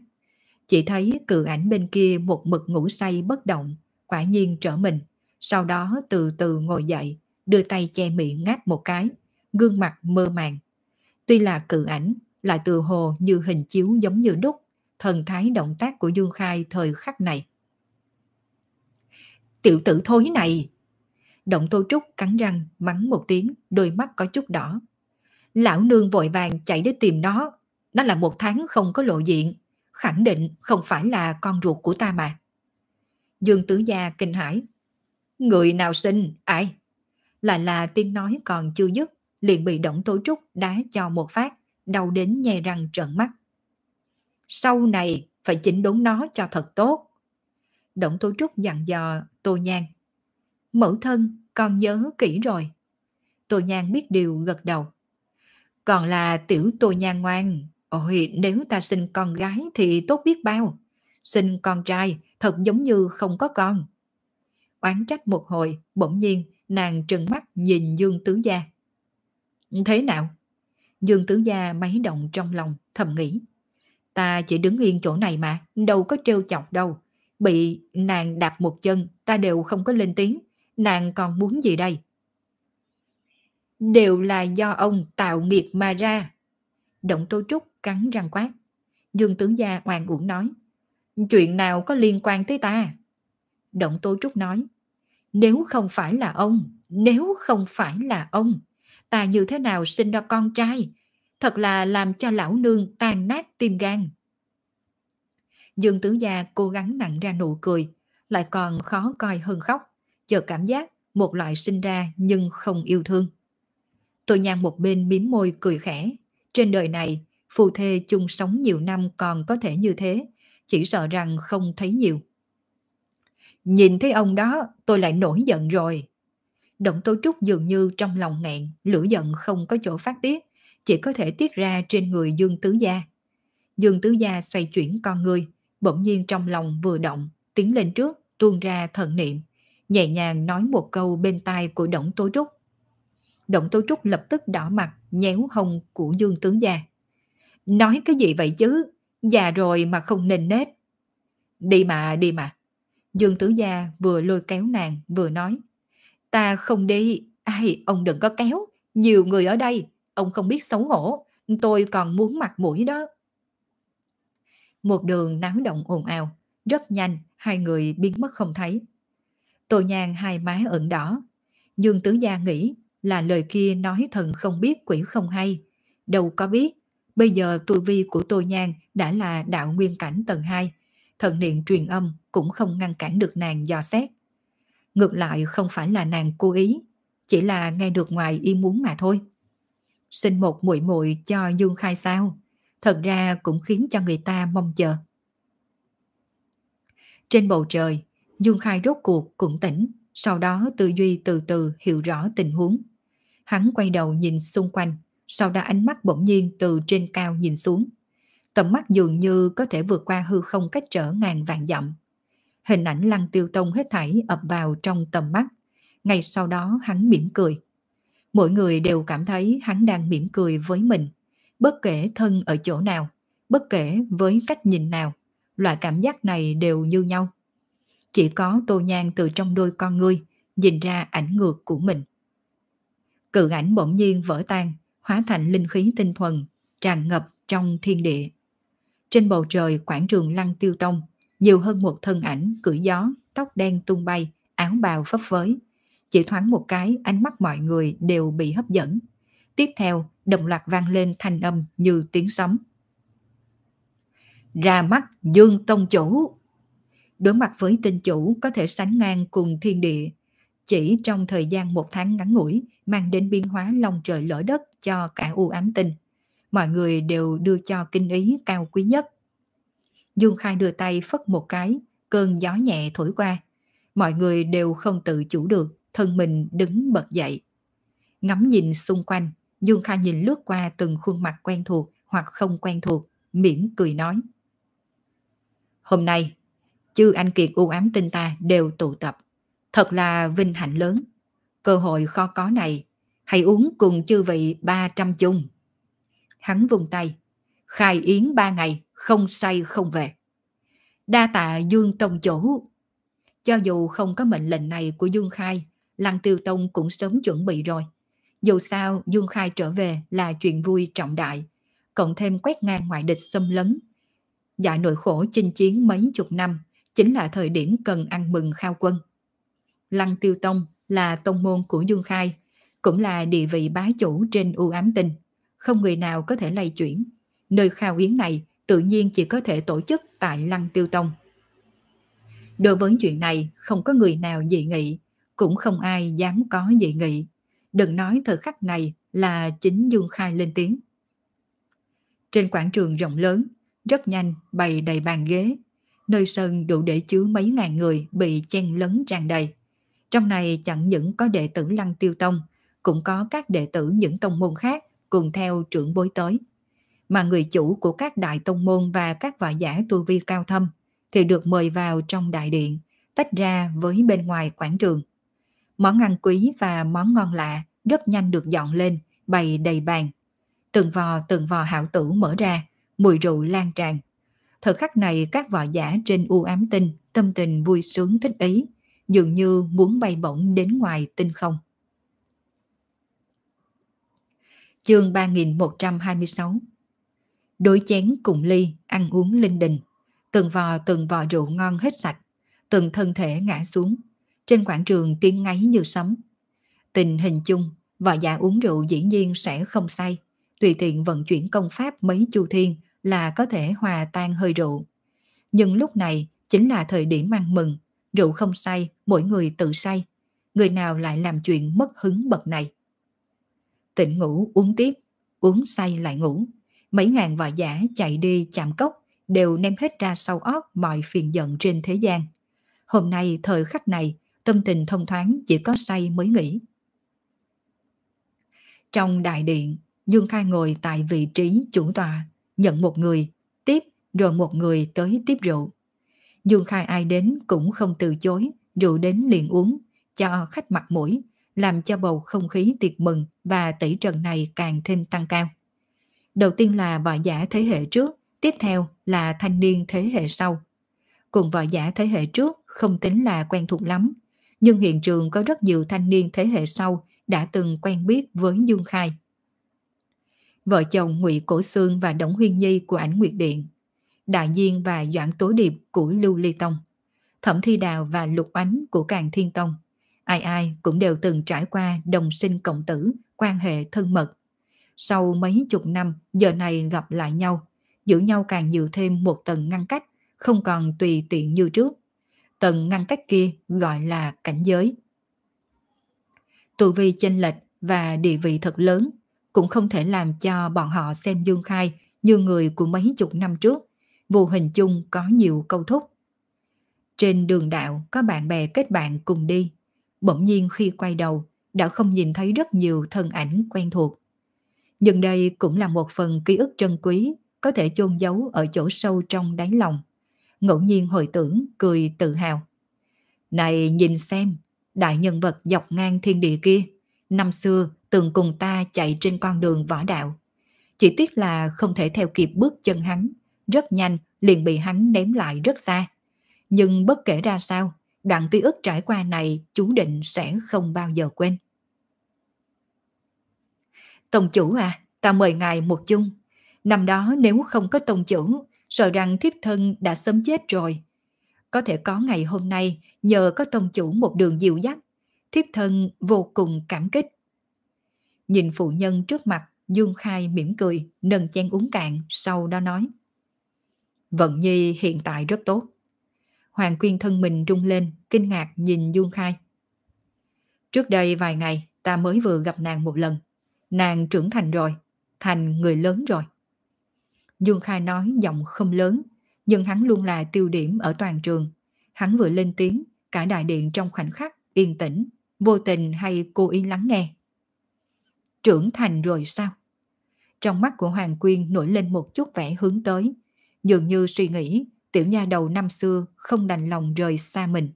Chỉ thấy cự ảnh bên kia một mực ngủ say bất động, quả nhiên trở mình. Sau đó từ từ ngồi dậy, đưa tay che miệng ngáp một cái, gương mặt mơ màng. Tuy là cự ảnh, lại từ hồ như hình chiếu giống như đúc, thần thái động tác của Dương Khai thời khắc này. Tiểu tử thối này! Động Tô Trúc cắn răng, mắng một tiếng, đôi mắt có chút đỏ. Lão nương vội vàng chạy đến tìm nó. Nó là một tháng không có lộ diện. Khẳng định không phải là con ruột của ta mà. Dương Tứ Gia kinh hãi. Người nào sinh? Ai? Là là tiếng nói còn chưa dứt, liền bị Động Tô Trúc đá cho một phát, đau đến nhè răng trợn mắt. Sau này phải chỉnh đốn nó cho thật tốt. Động Tô Trúc dặn dò Tô Nhan. Mẫu thân, con nhớ kỹ rồi. Tô Nhan biết điều gật đầu. Còn là tiểu Tô Nhan ngoan. Ôi, nếu ta sinh con gái thì tốt biết bao. Sinh con trai thật giống như không có con. Oán trách một hồi, bỗng nhiên nàng trừng mắt nhìn Dương Tứ Gia. Thế nào? Dương Tứ Gia máy động trong lòng, thầm nghĩ. Ta chỉ đứng yên chỗ này mà, đâu có trêu chọc đâu. Bị nàng đạp một chân, ta đều không có lên tiếng. Nàng còn muốn gì đây? Đều là do ông tạo nghiệp mà ra. Động Tô Trúc cắn răng quát. Dương tướng gia oan uổng nói. Chuyện nào có liên quan tới ta? Động Tô Trúc nói. Nếu không phải là ông, nếu không phải là ông, ta như thế nào sinh ra con trai? Thật là làm cho lão nương tan nát tim gan. Dương Tứ Gia cố gắng nặng ra nụ cười, lại còn khó coi hơn khóc, chờ cảm giác một loại sinh ra nhưng không yêu thương. Tôi nhang một bên miếm môi cười khẽ. Trên đời này, phù thê chung sống nhiều năm còn có thể như thế, chỉ sợ rằng không thấy nhiều. Nhìn thấy ông đó, tôi lại nổi giận rồi. Động Tô Trúc dường như trong lòng nghẹn, lửa giận không có chỗ phát tiết, chỉ có thể tiết ra trên người Dương Tứ Gia. Dương Tứ Gia xoay chuyển con người, bỗng nhiên trong lòng vừa động, tiến lên trước, tuôn ra thần niệm, nhẹ nhàng nói một câu bên tai của Động Tô Trúc. Động Tô Trúc lập tức đỏ mặt, nhéo hông của Dương tứ Gia. Nói cái gì vậy chứ? Già rồi mà không nên nết. Đi mà, đi mà. Dương Tử Gia vừa lôi kéo nàng, vừa nói. Ta không đi, ai, ông đừng có kéo. Nhiều người ở đây, ông không biết xấu hổ. Tôi còn muốn mặt mũi đó. Một đường náo động ồn ào, rất nhanh hai người biến mất không thấy. Tô Nhan hai má ửng đỏ. Dương Tứ Gia nghĩ là lời kia nói thần không biết quỷ không hay. Đâu có biết, bây giờ tu vi của Tô Nhan đã là đạo nguyên cảnh tầng 2. Thần niệm truyền âm cũng không ngăn cản được nàng dò xét. Ngược lại không phải là nàng cố ý, chỉ là nghe được ngoài ý muốn mà thôi. Sinh một muội muội cho Dương Khai sao? Thật ra cũng khiến cho người ta mong chờ. Trên bầu trời, Dương Khai rốt cuộc cũng tỉnh, sau đó tư duy từ từ hiểu rõ tình huống. Hắn quay đầu nhìn xung quanh, sau đó ánh mắt bỗng nhiên từ trên cao nhìn xuống. Tầm mắt dường như có thể vượt qua hư không cách trở ngàn vạn dặm. Hình ảnh lăng tiêu tông hết thảy ập vào trong tầm mắt. Ngay sau đó hắn mỉm cười. Mỗi người đều cảm thấy hắn đang mỉm cười với mình. Bất kể thân ở chỗ nào, bất kể với cách nhìn nào, loại cảm giác này đều như nhau. Chỉ có tô nhan từ trong đôi con ngươi nhìn ra ảnh ngược của mình. Cự ảnh bỗng nhiên vỡ tan, hóa thành linh khí tinh thuần, tràn ngập trong thiên địa. Trên bầu trời quảng trường lăng tiêu tông, nhiều hơn một thân ảnh cưỡi gió, tóc đen tung bay, áo bào phấp phới. Chỉ thoáng một cái, ánh mắt mọi người đều bị hấp dẫn. Tiếp theo, đồng loạt vang lên thanh âm như tiếng sấm. Ra mắt Dương Tông Chủ! Đối mặt với tinh chủ có thể sánh ngang cùng thiên địa, chỉ trong thời gian một tháng ngắn ngủi mang đến biến hóa lòng trời lỡ đất cho cả u ám tinh. Mọi người đều đưa cho kinh ý cao quý nhất. Dương Khai đưa tay phất một cái, cơn gió nhẹ thổi qua. Mọi người đều không tự chủ được, thân mình đứng bật dậy. Ngắm nhìn xung quanh, Dương Khai nhìn lướt qua từng khuôn mặt quen thuộc hoặc không quen thuộc, mỉm cười nói. Hôm nay, chư anh kiệt u ám tinh ta đều tụ tập. Thật là vinh hạnh lớn. Cơ hội kho có này, hãy uống cùng chư vị 300 chung. Hắn vùng tay, khai yến ba ngày, không say không về. Đa tạ Dương Tông Chủ. Cho dù không có mệnh lệnh này của Dương Khai, Lăng Tiêu Tông cũng sớm chuẩn bị rồi. Dù sao, Dương Khai trở về là chuyện vui trọng đại, cộng thêm quét ngang ngoại địch xâm lấn. Dạ nội khổ chinh chiến mấy chục năm, chính là thời điểm cần ăn mừng khao quân. Lăng Tiêu Tông là tông môn của Dương Khai, cũng là địa vị bá chủ trên u ám tinh. Không người nào có thể lay chuyển. Nơi khao yến này tự nhiên chỉ có thể tổ chức tại Lăng Tiêu Tông. Đối với chuyện này, không có người nào dị nghị, cũng không ai dám có dị nghị. Đừng nói thời khắc này là chính Dương Khai lên tiếng. Trên quảng trường rộng lớn, rất nhanh bày đầy bàn ghế. Nơi sân đủ để chứa mấy ngàn người bị chen lấn tràn đầy. Trong này chẳng những có đệ tử Lăng Tiêu Tông, cũng có các đệ tử những tông môn khác cùng theo trưởng bối tới. Mà người chủ của các đại tông môn và các võ giả tu vi cao thâm thì được mời vào trong đại điện, tách ra với bên ngoài quảng trường. Món ăn quý và món ngon lạ rất nhanh được dọn lên, bày đầy bàn. Từng vò từng vò hảo tử mở ra, mùi rượu lan tràn. Thời khắc này các võ giả trên u ám tinh tâm tình vui sướng thích ý, dường như muốn bay bổng đến ngoài tinh không. Chương 3126 Đối chén cùng ly, ăn uống linh đình. Từng vò từng vò rượu ngon hết sạch, từng thân thể ngã xuống. Trên quảng trường tiếng ngáy như sấm. Tình hình chung, võ giả uống rượu dĩ nhiên sẽ không say. Tùy tiện vận chuyển công pháp mấy chu thiên là có thể hòa tan hơi rượu. Nhưng lúc này chính là thời điểm ăn mừng, rượu không say, mỗi người tự say. Người nào lại làm chuyện mất hứng bậc này? Tỉnh ngủ uống tiếp, uống say lại ngủ. Mấy ngàn võ giả chạy đi chạm cốc đều ném hết ra sau ót mọi phiền giận trên thế gian. Hôm nay thời khắc này, tâm tình thông thoáng chỉ có say mới nghỉ. Trong đại điện, Dương Khai ngồi tại vị trí chủ tòa nhận một người, tiếp rồi một người tới tiếp rượu. Dương Khai ai đến cũng không từ chối, rượu đến liền uống, cho khách mặt mũi, làm cho bầu không khí tiệc mừng và tỷ trần này càng thêm tăng cao. Đầu tiên là võ giả thế hệ trước, tiếp theo là thanh niên thế hệ sau. Cùng võ giả thế hệ trước không tính là quen thuộc lắm, nhưng hiện trường có rất nhiều thanh niên thế hệ sau đã từng quen biết với Dương Khai. Vợ chồng Ngụy Cổ Sương và Đổng Huyên Nhi của ảnh Nguyệt Điện Đại Diên và Doãn Tố Điệp của Lưu Ly Tông, Thẩm Thi Đào và Lục Ánh của Càng Thiên Tông. Ai ai cũng đều từng trải qua đồng sinh cộng tử, quan hệ thân mật. Sau mấy chục năm, giờ này gặp lại nhau, giữ nhau càng nhiều thêm một tầng ngăn cách, không còn tùy tiện như trước. Tầng ngăn cách kia gọi là cảnh giới. Tù vi chênh lệch và địa vị thật lớn cũng không thể làm cho bọn họ xem Dương Khai như người của mấy chục năm trước, vô hình chung có nhiều câu thúc. Trên đường đạo có bạn bè kết bạn cùng đi, bỗng nhiên khi quay đầu đã không nhìn thấy rất nhiều thân ảnh quen thuộc. Nhưng đây cũng là một phần ký ức trân quý có thể chôn giấu ở chỗ sâu trong đáy lòng. Ngẫu nhiên hồi tưởng, cười tự hào. Này nhìn xem, đại nhân vật dọc ngang thiên địa kia, năm xưa từng cùng ta chạy trên con đường võ đạo. Chỉ tiếc là không thể theo kịp bước chân hắn, rất nhanh liền bị hắn ném lại rất xa. Nhưng bất kể ra sao, đoạn ký ức trải qua này chú định sẽ không bao giờ quên. Tông chủ à, ta mời ngài một chung. Năm đó nếu không có tông chủ, sợ rằng thiếp thân đã sớm chết rồi. Có thể có ngày hôm nay nhờ có tông chủ một đường dịu dắt, thiếp thân vô cùng cảm kích. Nhìn phụ nhân trước mặt, Dương Khai mỉm cười, nâng chén uống cạn, sau đó nói. Vận Nhi hiện tại rất tốt. Hoàng Quyên thân mình rung lên, kinh ngạc nhìn Dương Khai. Trước đây vài ngày, ta mới vừa gặp nàng một lần. Nàng trưởng thành rồi, thành người lớn rồi. Dương Khai nói giọng không lớn, nhưng hắn luôn là tiêu điểm ở toàn trường. Hắn vừa lên tiếng, cả đại điện trong khoảnh khắc, yên tĩnh, vô tình hay cố ý lắng nghe. Trưởng thành rồi sao? Trong mắt của Hoàng Quyên nổi lên một chút vẻ hướng tới, dường như suy nghĩ tiểu nha đầu năm xưa không đành lòng rời xa mình.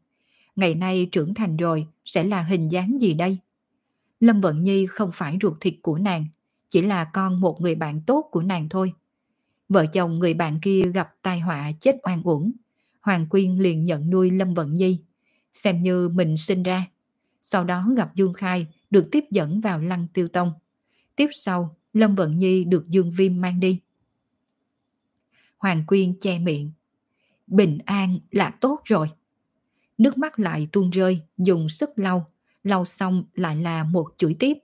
Ngày nay trưởng thành rồi sẽ là hình dáng gì đây? Lâm Vận Nhi không phải ruột thịt của nàng, chỉ là con một người bạn tốt của nàng thôi. Vợ chồng người bạn kia gặp tai họa chết oan uổng. Hoàng Quyên liền nhận nuôi Lâm Vận Nhi, xem như mình sinh ra. Sau đó gặp Dương Khai được tiếp dẫn vào Lăng Tiêu Tông. Tiếp sau, Lâm Vận Nhi được Dương Viêm mang đi. Hoàng Quyên che miệng. Bình an là tốt rồi. Nước mắt lại tuôn rơi, dùng sức lau, lau xong lại là một chuỗi tiếp.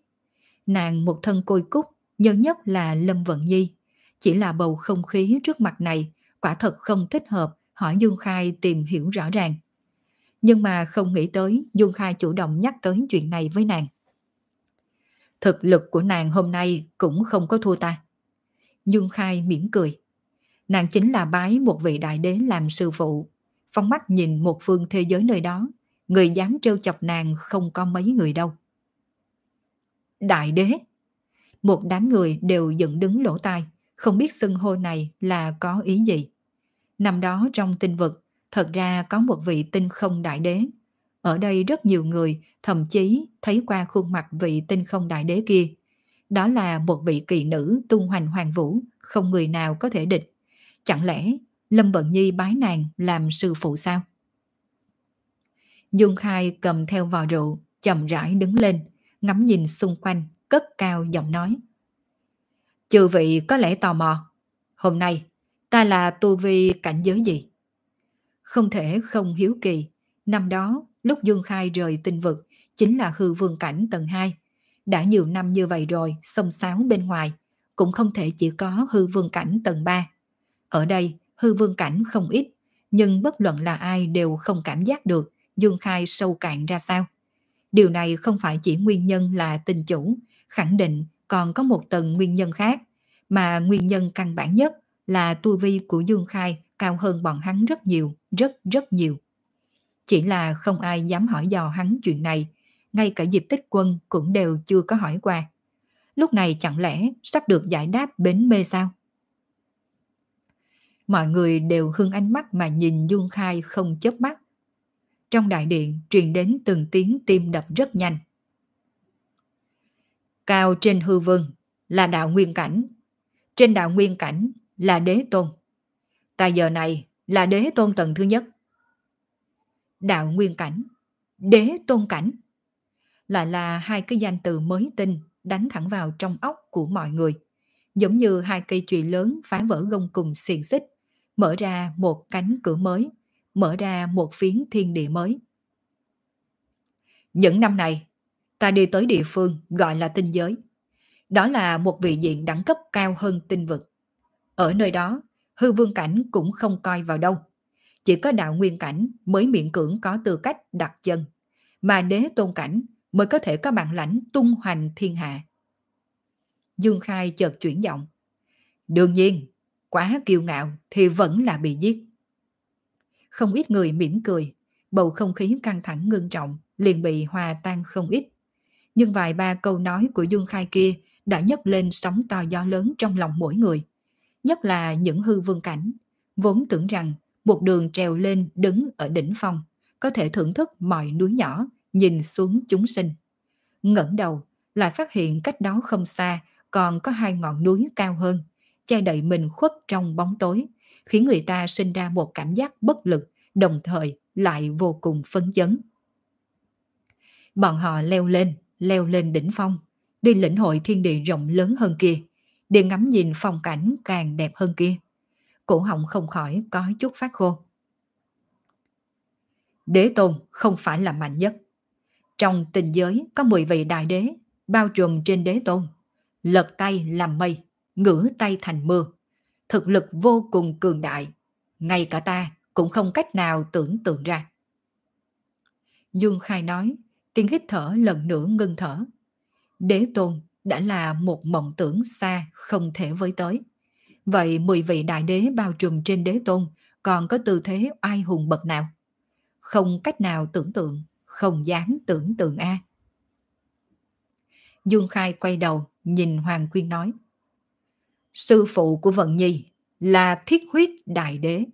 Nàng một thân côi cúc, nhớ nhất là Lâm Vận Nhi. Chỉ là bầu không khí trước mặt này, quả thật không thích hợp, hỏi Dương Khai tìm hiểu rõ ràng. Nhưng mà không nghĩ tới Dương Khai chủ động nhắc tới chuyện này với nàng. Thực lực của nàng hôm nay cũng không có thua ta. Dương Khai mỉm cười. Nàng chính là bái một vị đại đế làm sư phụ. phóng mắt nhìn một phương thế giới nơi đó, người dám trêu chọc nàng không có mấy người đâu. Đại đế? Một đám người đều dựng đứng lỗ tai, không biết xưng hô này là có ý gì. Năm đó trong tinh vực, thật ra có một vị tinh không đại đế. Ở đây rất nhiều người thậm chí thấy qua khuôn mặt vị tinh không đại đế kia. Đó là một vị kỳ nữ tung hoành hoàng vũ, không người nào có thể địch. Chẳng lẽ Lâm Vận Nhi bái nàng làm sư phụ sao? Dương Khai cầm theo vò rượu, chậm rãi đứng lên, ngắm nhìn xung quanh, cất cao giọng nói. Chư vị có lẽ tò mò. Hôm nay, ta là tu vi cảnh giới gì? Không thể không hiếu kỳ. Năm đó, lúc Dương Khai rời tinh vực, chính là hư vương cảnh tầng 2. Đã nhiều năm như vậy rồi, sông sáo bên ngoài, cũng không thể chỉ có hư vương cảnh tầng 3. Ở đây, hư vương cảnh không ít, nhưng bất luận là ai đều không cảm giác được Dương Khai sâu cạn ra sao. Điều này không phải chỉ nguyên nhân là tình chủ, khẳng định còn có một tầng nguyên nhân khác, mà nguyên nhân căn bản nhất là tu vi của Dương Khai cao hơn bọn hắn rất nhiều, rất rất nhiều. Chỉ là không ai dám hỏi dò hắn chuyện này, ngay cả dịp tích quân cũng đều chưa có hỏi qua. Lúc này chẳng lẽ sắp được giải đáp bến mê sao? Mọi người đều hương ánh mắt mà nhìn Dương Khai không chớp mắt. Trong đại điện truyền đến từng tiếng tim đập rất nhanh. Cao trên hư vương là đạo nguyên cảnh. Trên đạo nguyên cảnh là đế tôn. Tại giờ này là đế tôn tầng thứ nhất. Đạo nguyên cảnh, đế tôn cảnh. Lại là hai cái danh từ mới tinh đánh thẳng vào trong óc của mọi người. Giống như hai cây chùy lớn phá vỡ gông cùng xiềng xích mở ra một cánh cửa mới, mở ra một phiến thiên địa mới. Những năm này, ta đi tới địa phương gọi là tinh giới. Đó là một vị diện đẳng cấp cao hơn tinh vực. Ở nơi đó, hư vương cảnh cũng không coi vào đâu. Chỉ có đạo nguyên cảnh mới miễn cưỡng có tư cách đặt chân, mà đế tôn cảnh mới có thể có bản lãnh tung hoành thiên hạ. Dương Khai chợt chuyển giọng. Đương nhiên, quá kiêu ngạo thì vẫn là bị giết. Không ít người mỉm cười, bầu không khí căng thẳng ngưng trọng, liền bị hòa tan không ít. Nhưng vài ba câu nói của Dương Khai kia đã nhấc lên sóng to gió lớn trong lòng mỗi người. Nhất là những hư vương cảnh, vốn tưởng rằng một đường trèo lên đứng ở đỉnh phong, có thể thưởng thức mọi núi nhỏ, nhìn xuống chúng sinh. ngẩng đầu, lại phát hiện cách đó không xa còn có hai ngọn núi cao hơn, che đậy mình khuất trong bóng tối, khiến người ta sinh ra một cảm giác bất lực, đồng thời lại vô cùng phấn chấn. Bọn họ leo lên, leo lên đỉnh phong, đi lĩnh hội thiên địa rộng lớn hơn kia, để ngắm nhìn phong cảnh càng đẹp hơn kia. Cổ họng không khỏi có chút phát khô. Đế tôn không phải là mạnh nhất. Trong tình giới có 10 vị đại đế, bao trùm trên đế tôn. Lật tay làm mây, ngửa tay thành mưa. Thực lực vô cùng cường đại. Ngay cả ta cũng không cách nào tưởng tượng ra. Dương Khai nói, tiếng hít thở lần nữa ngưng thở. Đế tôn đã là một mộng tưởng xa không thể với tới. Vậy 10 vị đại đế bao trùm trên đế tôn còn có tư thế ai hùng bậc nào? Không cách nào tưởng tượng, không dám tưởng tượng a. Dương Khai quay đầu, nhìn Hoàng Quyên nói. Sư phụ của Vận Nhi là thiết huyết đại đế.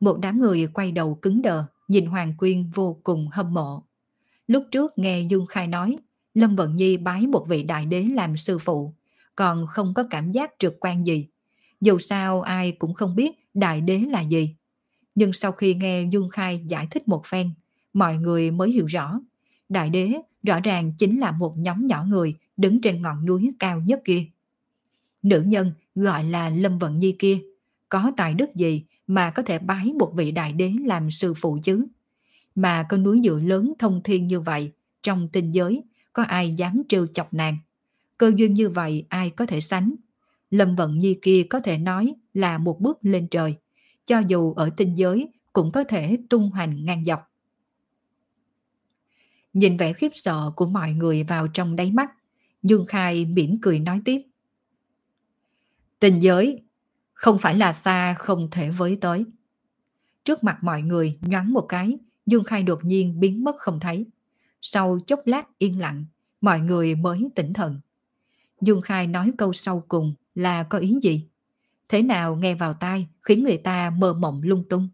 Một đám người quay đầu cứng đờ, nhìn Hoàng Quyên vô cùng hâm mộ. Lúc trước nghe Dương Khai nói, Lâm Vận Nhi bái một vị đại đế làm sư phụ, còn không có cảm giác trực quan gì. Dù sao ai cũng không biết đại đế là gì. Nhưng sau khi nghe Dương Khai giải thích một phen, mọi người mới hiểu rõ. Đại đế rõ ràng chính là một nhóm nhỏ người đứng trên ngọn núi cao nhất kia. Nữ nhân gọi là Lâm Vận Nhi kia, có tài đức gì mà có thể bái một vị đại đế làm sư phụ chứ? Mà con núi dựa lớn thông thiên như vậy, trong tinh giới, có ai dám trêu chọc nàng? Cơ duyên như vậy ai có thể sánh? Lâm Vận Nhi kia có thể nói là một bước lên trời, cho dù ở tinh giới cũng có thể tung hoành ngang dọc. Nhìn vẻ khiếp sợ của mọi người vào trong đáy mắt, Dương Khai mỉm cười nói tiếp. Tình giới không phải là xa không thể với tới. Trước mặt mọi người nhoáng một cái, Dương Khai đột nhiên biến mất không thấy. Sau chốc lát yên lặng, mọi người mới tỉnh thần. Dương Khai nói câu sau cùng là có ý gì? Thế nào nghe vào tai khiến người ta mơ mộng lung tung?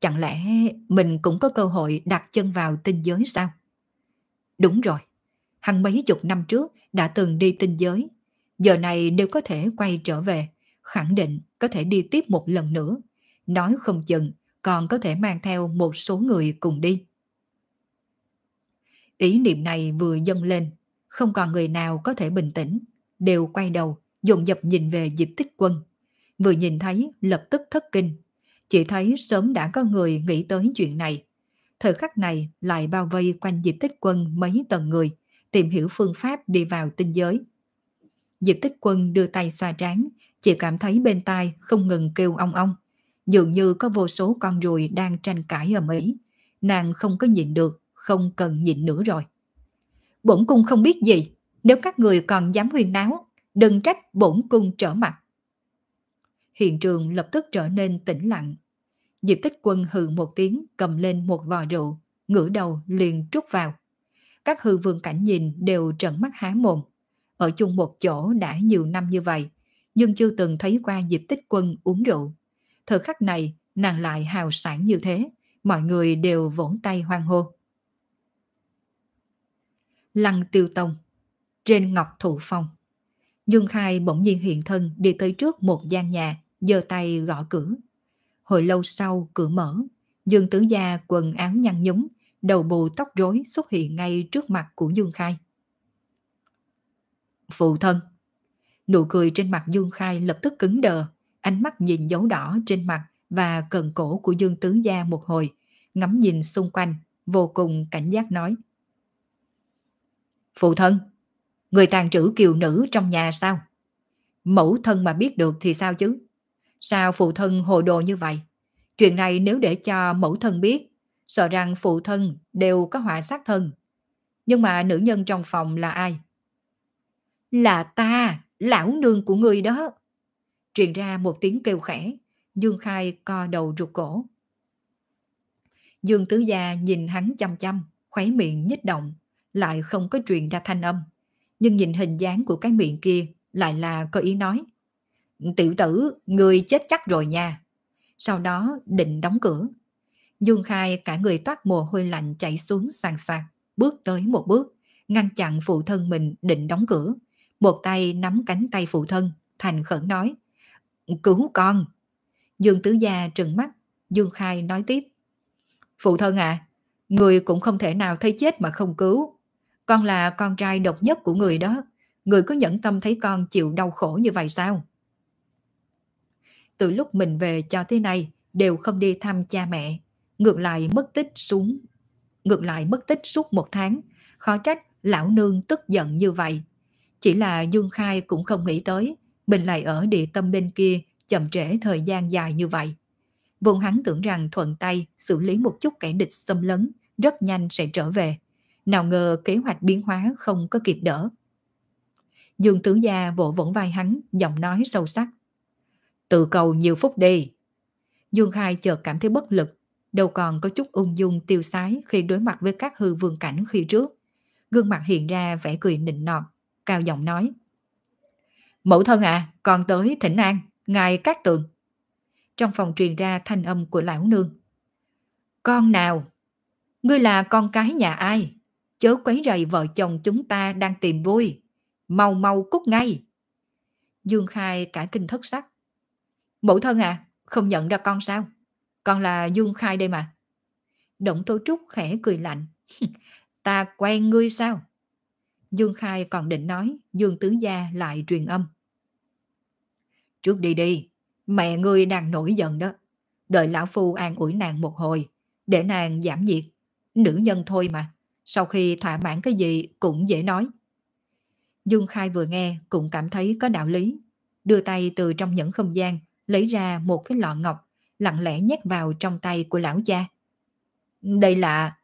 Chẳng lẽ mình cũng có cơ hội đặt chân vào tinh giới sao? Đúng rồi, hắn mấy chục năm trước đã từng đi tinh giới. Giờ này nếu có thể quay trở về, khẳng định có thể đi tiếp một lần nữa. Nói không chừng còn có thể mang theo một số người cùng đi. Ý niệm này vừa dâng lên, không còn người nào có thể bình tĩnh, đều quay đầu, dồn dập nhìn về Diệp Tích Quân. Vừa nhìn thấy lập tức thất kinh, chỉ thấy sớm đã có người nghĩ tới chuyện này. Thời khắc này lại bao vây quanh Diệp Tích Quân mấy tầng người, tìm hiểu phương pháp đi vào tinh giới. Diệp Tích Quân đưa tay xoa trán, chỉ cảm thấy bên tai không ngừng kêu ong ong. Dường như có vô số con ruồi đang tranh cãi ở Mỹ. Nàng không có nhịn được, không cần nhịn nữa rồi. Bổn cung không biết gì, nếu các người còn dám huyên náo, đừng trách bổn cung trở mặt. Hiện trường lập tức trở nên tĩnh lặng. Diệp tích quân hừ một tiếng cầm lên một vò rượu, ngửa đầu liền trút vào. Các hư vương cảnh nhìn đều trợn mắt há mồm. Ở chung một chỗ đã nhiều năm như vậy, nhưng chưa từng thấy qua Diệp tích quân uống rượu. Thời khắc này, nàng lại hào sản như thế, mọi người đều vỗ tay hoan hô. Lăng tiêu tông Trên ngọc thụ phong Dương Khai bỗng nhiên hiện thân đi tới trước một gian nhà, giơ tay gõ cửa. Hồi lâu sau cửa mở, Dương Tứ Gia quần áo nhăn nhúm, đầu bù tóc rối xuất hiện ngay trước mặt của Dương Khai. Phụ thân Nụ cười trên mặt Dương Khai lập tức cứng đờ, ánh mắt nhìn dấu đỏ trên mặt và cần cổ của Dương Tứ Gia một hồi, ngắm nhìn xung quanh, vô cùng cảnh giác nói. Phụ thân, người tàn trữ kiều nữ trong nhà sao? Mẫu thân mà biết được thì sao chứ? Sao phụ thân hồ đồ như vậy? Chuyện này nếu để cho mẫu thân biết, sợ rằng phụ thân đều có họa sát thân. Nhưng mà nữ nhân trong phòng là ai? Là ta, lão nương của người đó. Truyền ra một tiếng kêu khẽ, Dương Khai co đầu rụt cổ. Dương Tứ Gia nhìn hắn chăm chăm, khóe miệng nhích động, lại không có truyền ra thanh âm. Nhưng nhìn hình dáng của cái miệng kia lại là có ý nói. Tiểu tử, người chết chắc rồi nha. Sau đó định đóng cửa. Dương Khai cả người toát mồ hôi lạnh chảy xuống soàn soạt, bước tới một bước, ngăn chặn phụ thân mình định đóng cửa. Một tay nắm cánh tay phụ thân, thành khẩn nói. Cứu con. Dương Tứ Gia trừng mắt, Dương Khai nói tiếp. Phụ thân à, người cũng không thể nào thấy chết mà không cứu. Con là con trai độc nhất của người đó. Người có nhẫn tâm thấy con chịu đau khổ như vậy sao? Từ lúc mình về cho tới nay đều không đi thăm cha mẹ. Ngược lại mất tích xuống. Ngược lại mất tích suốt một tháng. Khó trách lão nương tức giận như vậy. Chỉ là Dương Khai cũng không nghĩ tới mình lại ở địa tâm bên kia chậm trễ thời gian dài như vậy. Vốn hắn tưởng rằng thuận tay xử lý một chút kẻ địch xâm lấn, rất nhanh sẽ trở về. Nào ngờ kế hoạch biến hóa không có kịp đỡ. Dương Tứ Gia vỗ vỗ vai hắn, giọng nói sâu sắc. Tự cầu nhiều phút đi. Dương Khai chợt cảm thấy bất lực, đâu còn có chút ung dung tiêu sái khi đối mặt với các hư vương cảnh khi trước. Gương mặt hiện ra vẻ cười nịnh nọt, cao giọng nói. Mẫu thân à, còn tới thỉnh an, ngài cát tường. Trong phòng truyền ra thanh âm của lão nương. Con nào? Ngươi là con cái nhà ai? Chớ quấy rầy vợ chồng chúng ta đang tìm vui. Mau mau cút ngay. Dương Khai cả kinh thất sắc. Mẫu thân à, không nhận ra con sao? Con là Dương Khai đây mà. Động Tô Trúc khẽ cười lạnh. [LAUGHS] Ta quen ngươi sao? Dương Khai còn định nói, Dương Tứ Gia lại truyền âm. Trước đi đi, mẹ ngươi đang nổi giận đó. Đợi lão phu an ủi nàng một hồi, để nàng giảm nhiệt. Nữ nhân thôi mà, sau khi thỏa mãn cái gì cũng dễ nói. Dương Khai vừa nghe cũng cảm thấy có đạo lý. Đưa tay từ trong những không gian, lấy ra một cái lọ ngọc, lặng lẽ nhét vào trong tay của lão cha. Đây là...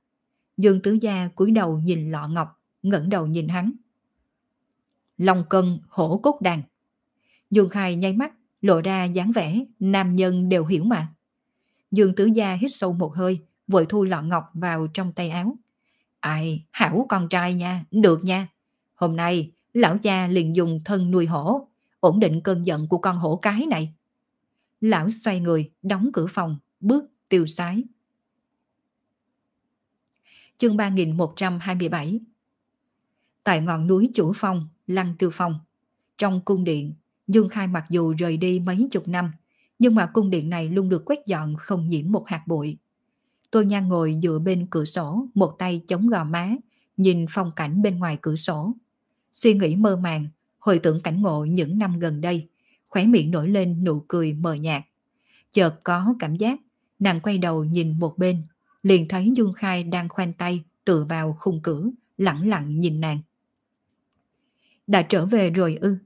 Dương Tứ Gia cúi đầu nhìn lọ ngọc, ngẩng đầu nhìn hắn. Long cân hổ cốt đàn. Dương Khai nháy mắt, lộ ra dáng vẻ, nam nhân đều hiểu mà. Dương Tứ Gia hít sâu một hơi, vội thu lọ ngọc vào trong tay áo. Ai, hảo con trai nha, được nha. Hôm nay, lão cha liền dùng thân nuôi hổ, ổn định cơn giận của con hổ cái này. Lão xoay người, đóng cửa phòng, bước tiêu sái. Chương 3127 Tại ngọn núi Chủ Phong, Lăng tư Phong, trong cung điện, Dương Khai mặc dù rời đi mấy chục năm, nhưng mà cung điện này luôn được quét dọn không nhiễm một hạt bụi. Tô Nhan ngồi dựa bên cửa sổ, một tay chống gò má, nhìn phong cảnh bên ngoài cửa sổ. Suy nghĩ mơ màng, hồi tưởng cảnh ngộ những năm gần đây, khóe miệng nổi lên nụ cười mờ nhạt. Chợt có cảm giác, nàng quay đầu nhìn một bên, liền thấy Dương Khai đang khoanh tay tựa vào khung cửa, lặng lặng nhìn nàng. Đã trở về rồi ư?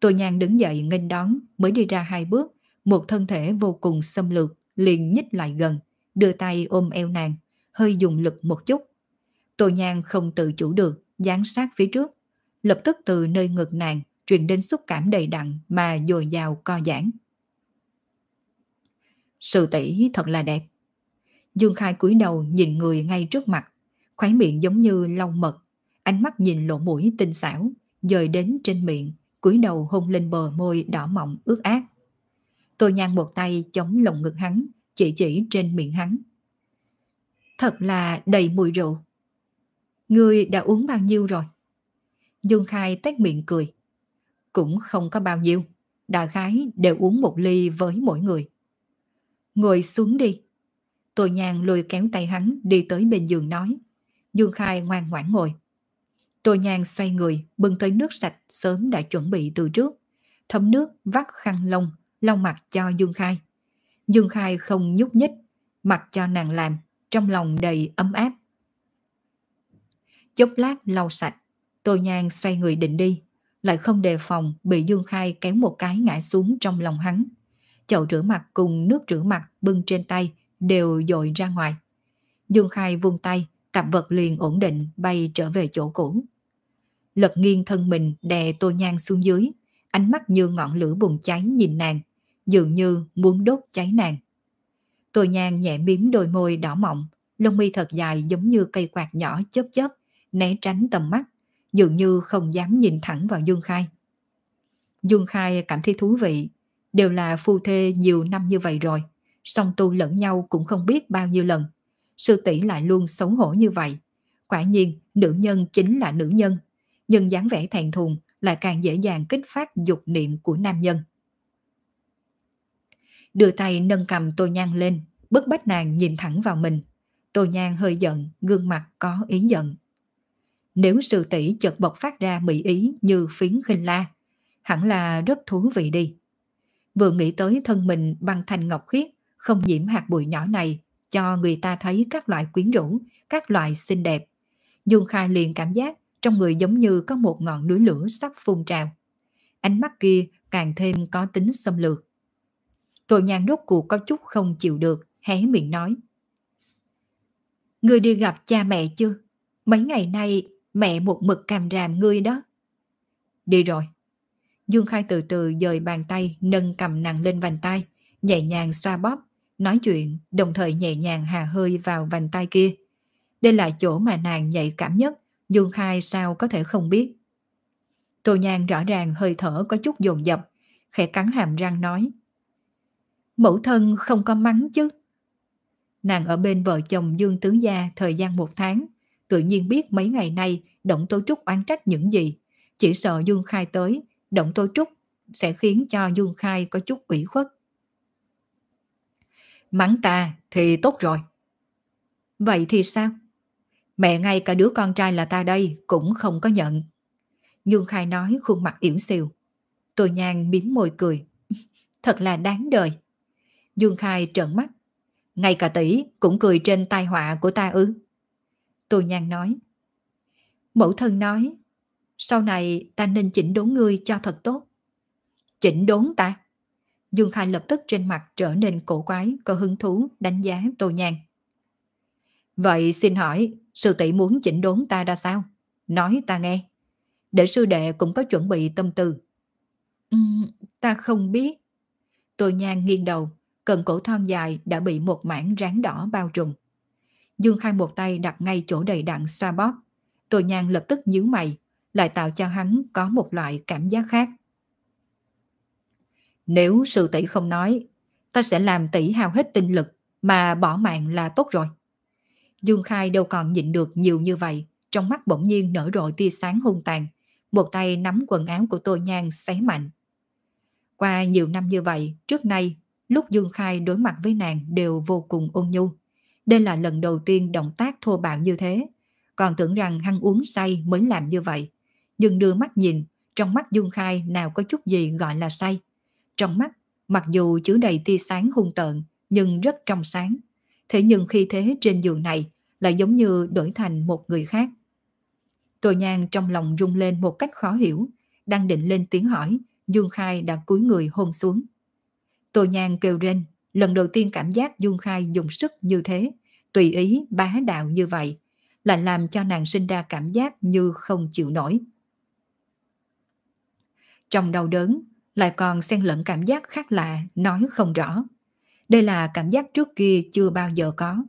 Tô Nhan đứng dậy nghênh đón, mới đi ra hai bước, một thân thể vô cùng xâm lược, liền nhích lại gần, đưa tay ôm eo nàng, hơi dùng lực một chút. Tô Nhan không tự chủ được, dán sát phía trước, lập tức từ nơi ngực nàng truyền đến xúc cảm đầy đặn mà dồi dào co giãn. Sự tỷ thật là đẹp. Dương Khai cúi đầu nhìn người ngay trước mặt, khoái miệng giống như lau mật, ánh mắt nhìn lỗ mũi tinh xảo, dời đến trên miệng, cúi đầu hôn lên bờ môi đỏ mọng ướt át. Tôi Nhan một tay chống lồng ngực hắn, chỉ chỉ trên miệng hắn. Thật là đầy mùi rượu. Ngươi đã uống bao nhiêu rồi? Dương Khai tét miệng cười. Cũng không có bao nhiêu. Đại khái đều uống một ly với mỗi người. Ngồi xuống đi. Tôi Nhan lùi kéo tay hắn đi tới bên giường nói. Dương Khai ngoan ngoãn ngồi. Tôi Nhan xoay người, bưng tới nước sạch sớm đã chuẩn bị từ trước. Thấm nước vắt khăn lông, lau mặt cho Dương Khai. Dương Khai không nhúc nhích, mặc cho nàng làm, trong lòng đầy ấm áp. Chốc lát lau sạch, Tô Nhan xoay người định đi, lại không đề phòng bị Dương Khai kéo một cái ngã xuống trong lòng hắn. Chậu rửa mặt cùng nước rửa mặt bưng trên tay đều dội ra ngoài. Dương Khai vung tay, tạp vật liền ổn định bay trở về chỗ cũ. Lật nghiêng thân mình đè Tô Nhan xuống dưới, ánh mắt như ngọn lửa bùng cháy nhìn nàng, dường như muốn đốt cháy nàng. Tô Nhan nhẹ miếm đôi môi đỏ mọng, lông mi thật dài giống như cây quạt nhỏ chớp chớp, né tránh tầm mắt, dường như không dám nhìn thẳng vào Dương Khai. Dương Khai cảm thấy thú vị, đều là phu thê nhiều năm như vậy rồi, song tu lẫn nhau cũng không biết bao nhiêu lần. Sư tỷ lại luôn xấu hổ như vậy. Quả nhiên, nữ nhân chính là nữ nhân, nhưng dáng vẻ thẹn thùng lại càng dễ dàng kích phát dục niệm của nam nhân. Đưa tay nâng cầm Tô Nhan lên, bức bách nàng nhìn thẳng vào mình. Tô Nhan hơi giận, gương mặt có ý giận. Nếu sư tỷ chợt bộc phát ra mỹ ý như phiến khinh la, hẳn là rất thú vị đi. Vừa nghĩ tới thân mình bằng thanh ngọc khiết, không nhiễm hạt bụi nhỏ này, cho người ta thấy các loại quyến rũ, các loại xinh đẹp. Dương Khai liền cảm giác trong người giống như có một ngọn núi lửa sắp phun trào. Ánh mắt kia càng thêm có tính xâm lược. Tội nhan rốt cuộc có chút không chịu được, hé miệng nói. Ngươi đi gặp cha mẹ chưa? Mấy ngày nay mẹ một mực càm ràm ngươi đó. Đi rồi. Dương Khai từ từ dời bàn tay nâng cầm nàng lên vành tay, nhẹ nhàng xoa bóp, nói chuyện đồng thời nhẹ nhàng hà hơi vào vành tay kia. Đây là chỗ mà nàng nhạy cảm nhất, Dương Khai sao có thể không biết. Tô Nhan rõ ràng hơi thở có chút dồn dập, khẽ cắn hàm răng nói. Mẫu thân không có mắng chứ. Nàng ở bên vợ chồng Dương Tứ Gia thời gian một tháng, tự nhiên biết mấy ngày nay Động Tô Trúc oán trách những gì. Chỉ sợ Dương Khai tới, Động Tô Trúc sẽ khiến cho Dương Khai có chút ủy khuất. Mắng ta thì tốt rồi. Vậy thì sao? Mẹ ngay cả đứa con trai là ta đây cũng không có nhận. Dương Khai nói khuôn mặt yểu xìu. Tôi Nhan miếm môi cười. [LAUGHS] Thật là đáng đời. Dương Khai trợn mắt. Ngay cả tỷ cũng cười trên tai họa của ta ư. Tô Nhan nói. Mẫu thân nói. Sau này ta nên chỉnh đốn ngươi cho thật tốt. Chỉnh đốn ta? Dương Khai lập tức trên mặt trở nên cổ quái, có hứng thú đánh giá Tô Nhan. Vậy xin hỏi, sư tỷ muốn chỉnh đốn ta ra sao? Nói ta nghe. Để sư đệ cũng có chuẩn bị tâm tư. Uhm, ta không biết. Tô Nhan nghiêng đầu, cần cổ thon dài đã bị một mảng ráng đỏ bao trùm. Dương Khai một tay đặt ngay chỗ đầy đặn xoa bóp. Tô Nhan lập tức nhíu mày, lại tạo cho hắn có một loại cảm giác khác. Nếu sư tỷ không nói, ta sẽ làm tỷ hao hết tinh lực mà bỏ mạng là tốt rồi. Dương Khai đâu còn nhịn được nhiều như vậy, trong mắt bỗng nhiên nở rộ tia sáng hung tàn, một tay nắm quần áo của Tô Nhan xé mạnh. Qua nhiều năm như vậy, trước nay, lúc Dương Khai đối mặt với nàng đều vô cùng ôn nhu. Đây là lần đầu tiên động tác thô bạo như thế, còn tưởng rằng hăng uống say mới làm như vậy. Nhưng đưa mắt nhìn, trong mắt Dương Khai nào có chút gì gọi là say. Trong mắt, mặc dù chứa đầy tia sáng hung tợn, nhưng rất trong sáng. Thế nhưng khi thế trên giường này lại giống như đổi thành một người khác. Tô Nhan trong lòng rung lên một cách khó hiểu, đang định lên tiếng hỏi, Dương Khai đã cúi người hôn xuống. Tô Nhan kêu lên, lần đầu tiên cảm giác Dương Khai dùng sức như thế, tùy ý bá đạo như vậy, lại làm cho nàng sinh ra cảm giác như không chịu nổi. Trong đau đớn, lại còn xen lẫn cảm giác khác lạ, nói không rõ. Đây là cảm giác trước kia chưa bao giờ có.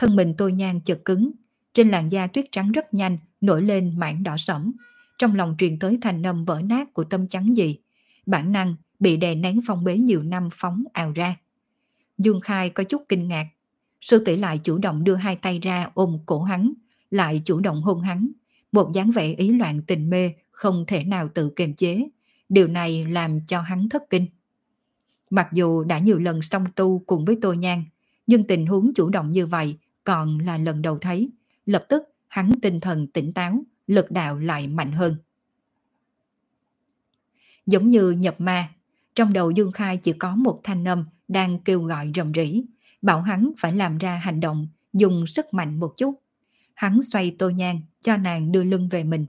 Thân mình tôi nhan chật cứng, trên làn da tuyết trắng rất nhanh nổi lên mảng đỏ sẫm. Trong lòng truyền tới thành âm vỡ nát của tâm trắng gì. Bản năng bị đè nén phong bế nhiều năm phóng ào ra. Dương Khai có chút kinh ngạc. Sư tỷ lại chủ động đưa hai tay ra ôm cổ hắn, lại chủ động hôn hắn. Một dáng vẻ ý loạn tình mê không thể nào tự kiềm chế. Điều này làm cho hắn thất kinh. Mặc dù đã nhiều lần song tu cùng với Tô Nhan, nhưng tình huống chủ động như vậy còn là lần đầu thấy. Lập tức hắn tinh thần tỉnh táo, lực đạo lại mạnh hơn. Giống như nhập ma, Trong đầu Dương Khai chỉ có một thanh âm đang kêu gọi rầm rĩ, bảo hắn phải làm ra hành động, dùng sức mạnh một chút. Hắn xoay tô Nhan cho nàng đưa lưng về mình.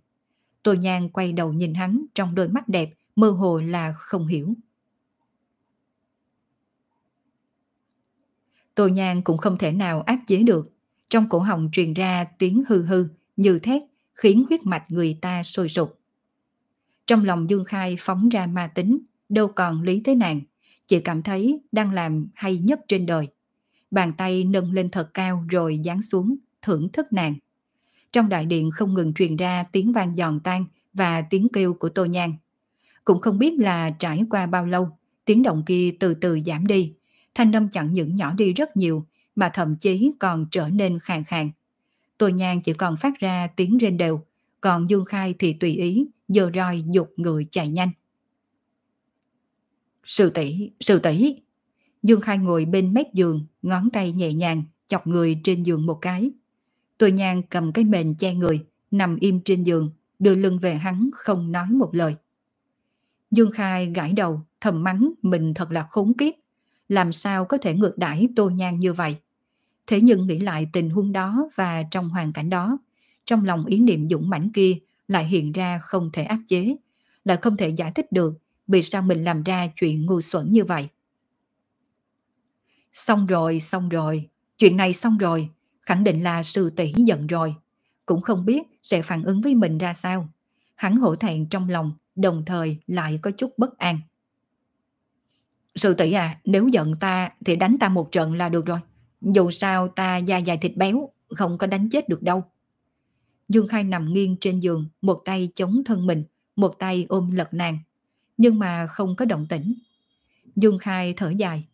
Tô Nhan quay đầu nhìn hắn trong đôi mắt đẹp, mơ hồ là không hiểu. Tô Nhan cũng không thể nào áp chế được. Trong cổ họng truyền ra tiếng hư hư, như thét, khiến huyết mạch người ta sôi sục. Trong lòng Dương Khai phóng ra ma tính, đâu còn lý tới nàng, chỉ cảm thấy đang làm hay nhất trên đời. Bàn tay nâng lên thật cao rồi giáng xuống, thưởng thức nàng. Trong đại điện không ngừng truyền ra tiếng vang giòn tan và tiếng kêu của Tô Nhan. Cũng không biết là trải qua bao lâu, tiếng động kia từ từ giảm đi. Thanh âm chẳng những nhỏ đi rất nhiều, mà thậm chí còn trở nên khàn khàn. Tô Nhan chỉ còn phát ra tiếng rên đều, còn Dương Khai thì tùy ý, giờ roi dục người chạy nhanh. Sư tỷ, sư tỷ. Dương Khai ngồi bên mép giường, ngón tay nhẹ nhàng chọc người trên giường một cái. Tô Nhan cầm cái mền che người, nằm im trên giường, đưa lưng về hắn không nói một lời. Dương Khai gãi đầu, thầm mắng mình thật là khốn kiếp. Làm sao có thể ngược đãi Tô Nhan như vậy? Thế nhưng nghĩ lại tình huống đó và trong hoàn cảnh đó, trong lòng ý niệm dũng mãnh kia lại hiện ra không thể áp chế, lại không thể giải thích được vì sao mình làm ra chuyện ngu xuẩn như vậy. Xong rồi, xong rồi, chuyện này xong rồi, khẳng định là sư tỷ giận rồi, cũng không biết sẽ phản ứng với mình ra sao. Hắn hổ thẹn trong lòng, đồng thời lại có chút bất an. Sư tỷ à, nếu giận ta thì đánh ta một trận là được rồi. Dù sao ta da dài thịt béo, không có đánh chết được đâu. Dương Khai nằm nghiêng trên giường, một tay chống thân mình, một tay ôm lật nàng. Nhưng mà không có động tĩnh. Dương Khai thở dài.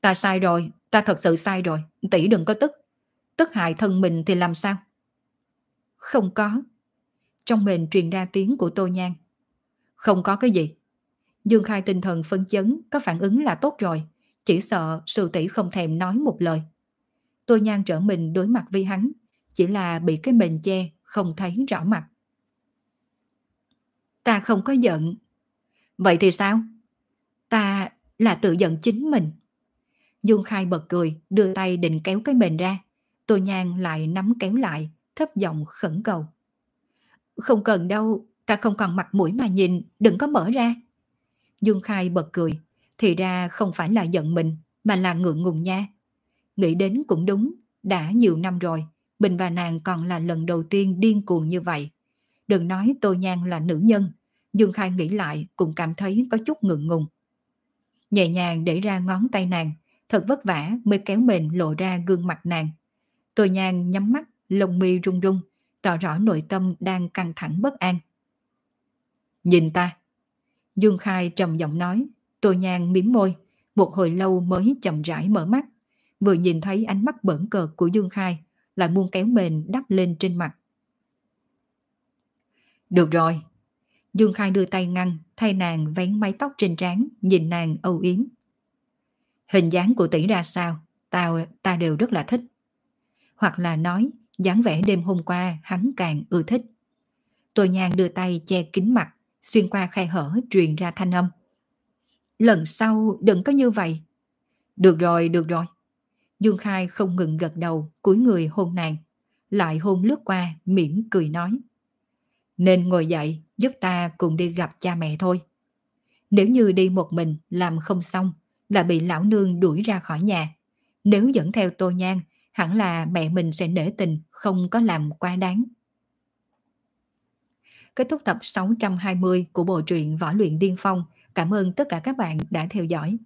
Ta sai rồi, ta thật sự sai rồi, tỷ đừng có tức. Tức hại thân mình thì làm sao? Không có. Trong mình truyền ra tiếng của Tô Nhan. Không có cái gì. Dương Khai tinh thần phân chấn, có phản ứng là tốt rồi. Chỉ sợ sư tỷ không thèm nói một lời. Tô Nhan trở mình đối mặt với hắn, chỉ là bị cái mền che, không thấy rõ mặt. Ta không có giận. Vậy thì sao? Ta là tự giận chính mình. Dương Khai bật cười, đưa tay định kéo cái mền ra. Tô Nhan lại nắm kéo lại, thấp giọng khẩn cầu. Không cần đâu, ta không còn mặt mũi mà nhìn, đừng có mở ra. Dương Khai bật cười, thì ra không phải là giận mình, mà là ngượng ngùng nha. Nghĩ đến cũng đúng, đã nhiều năm rồi, mình và nàng còn là lần đầu tiên điên cuồng như vậy. Đừng nói Tô Nhan là nữ nhân, Dương Khai nghĩ lại cũng cảm thấy có chút ngượng ngùng. Nhẹ nhàng để ra ngón tay nàng, thật vất vả mới kéo mền lộ ra gương mặt nàng. Tô Nhan nhắm mắt, lông mi rung rung, tỏ rõ nội tâm đang căng thẳng bất an. Nhìn ta. Dương Khai trầm giọng nói, Tô Nhan mím môi, một hồi lâu mới chậm rãi mở mắt. Vừa nhìn thấy ánh mắt bẩn cợt của Dương Khai, lại muốn kéo mền đắp lên trên mặt. Được rồi. Dương Khai đưa tay ngăn, thay nàng vén mái tóc trên trán, nhìn nàng âu yếm. Hình dáng của tỷ ra sao, tao ta đều rất là thích. Hoặc là nói, dáng vẻ đêm hôm qua hắn càng ưa thích. Tôi nhàn đưa tay che kính mặt, xuyên qua khe hở truyền ra thanh âm. Lần sau đừng có như vậy. Được rồi, được rồi. Dương Khai không ngừng gật đầu, cúi người hôn nàng. Lại hôn lướt qua, mỉm cười nói. Nên ngồi dậy, giúp ta cùng đi gặp cha mẹ thôi. Nếu như đi một mình làm không xong, là bị lão nương đuổi ra khỏi nhà. Nếu dẫn theo tô nhan, hẳn là mẹ mình sẽ nể tình, không có làm quá đáng. Kết thúc tập 620 của bộ truyện Võ luyện Điên Phong. Cảm ơn tất cả các bạn đã theo dõi.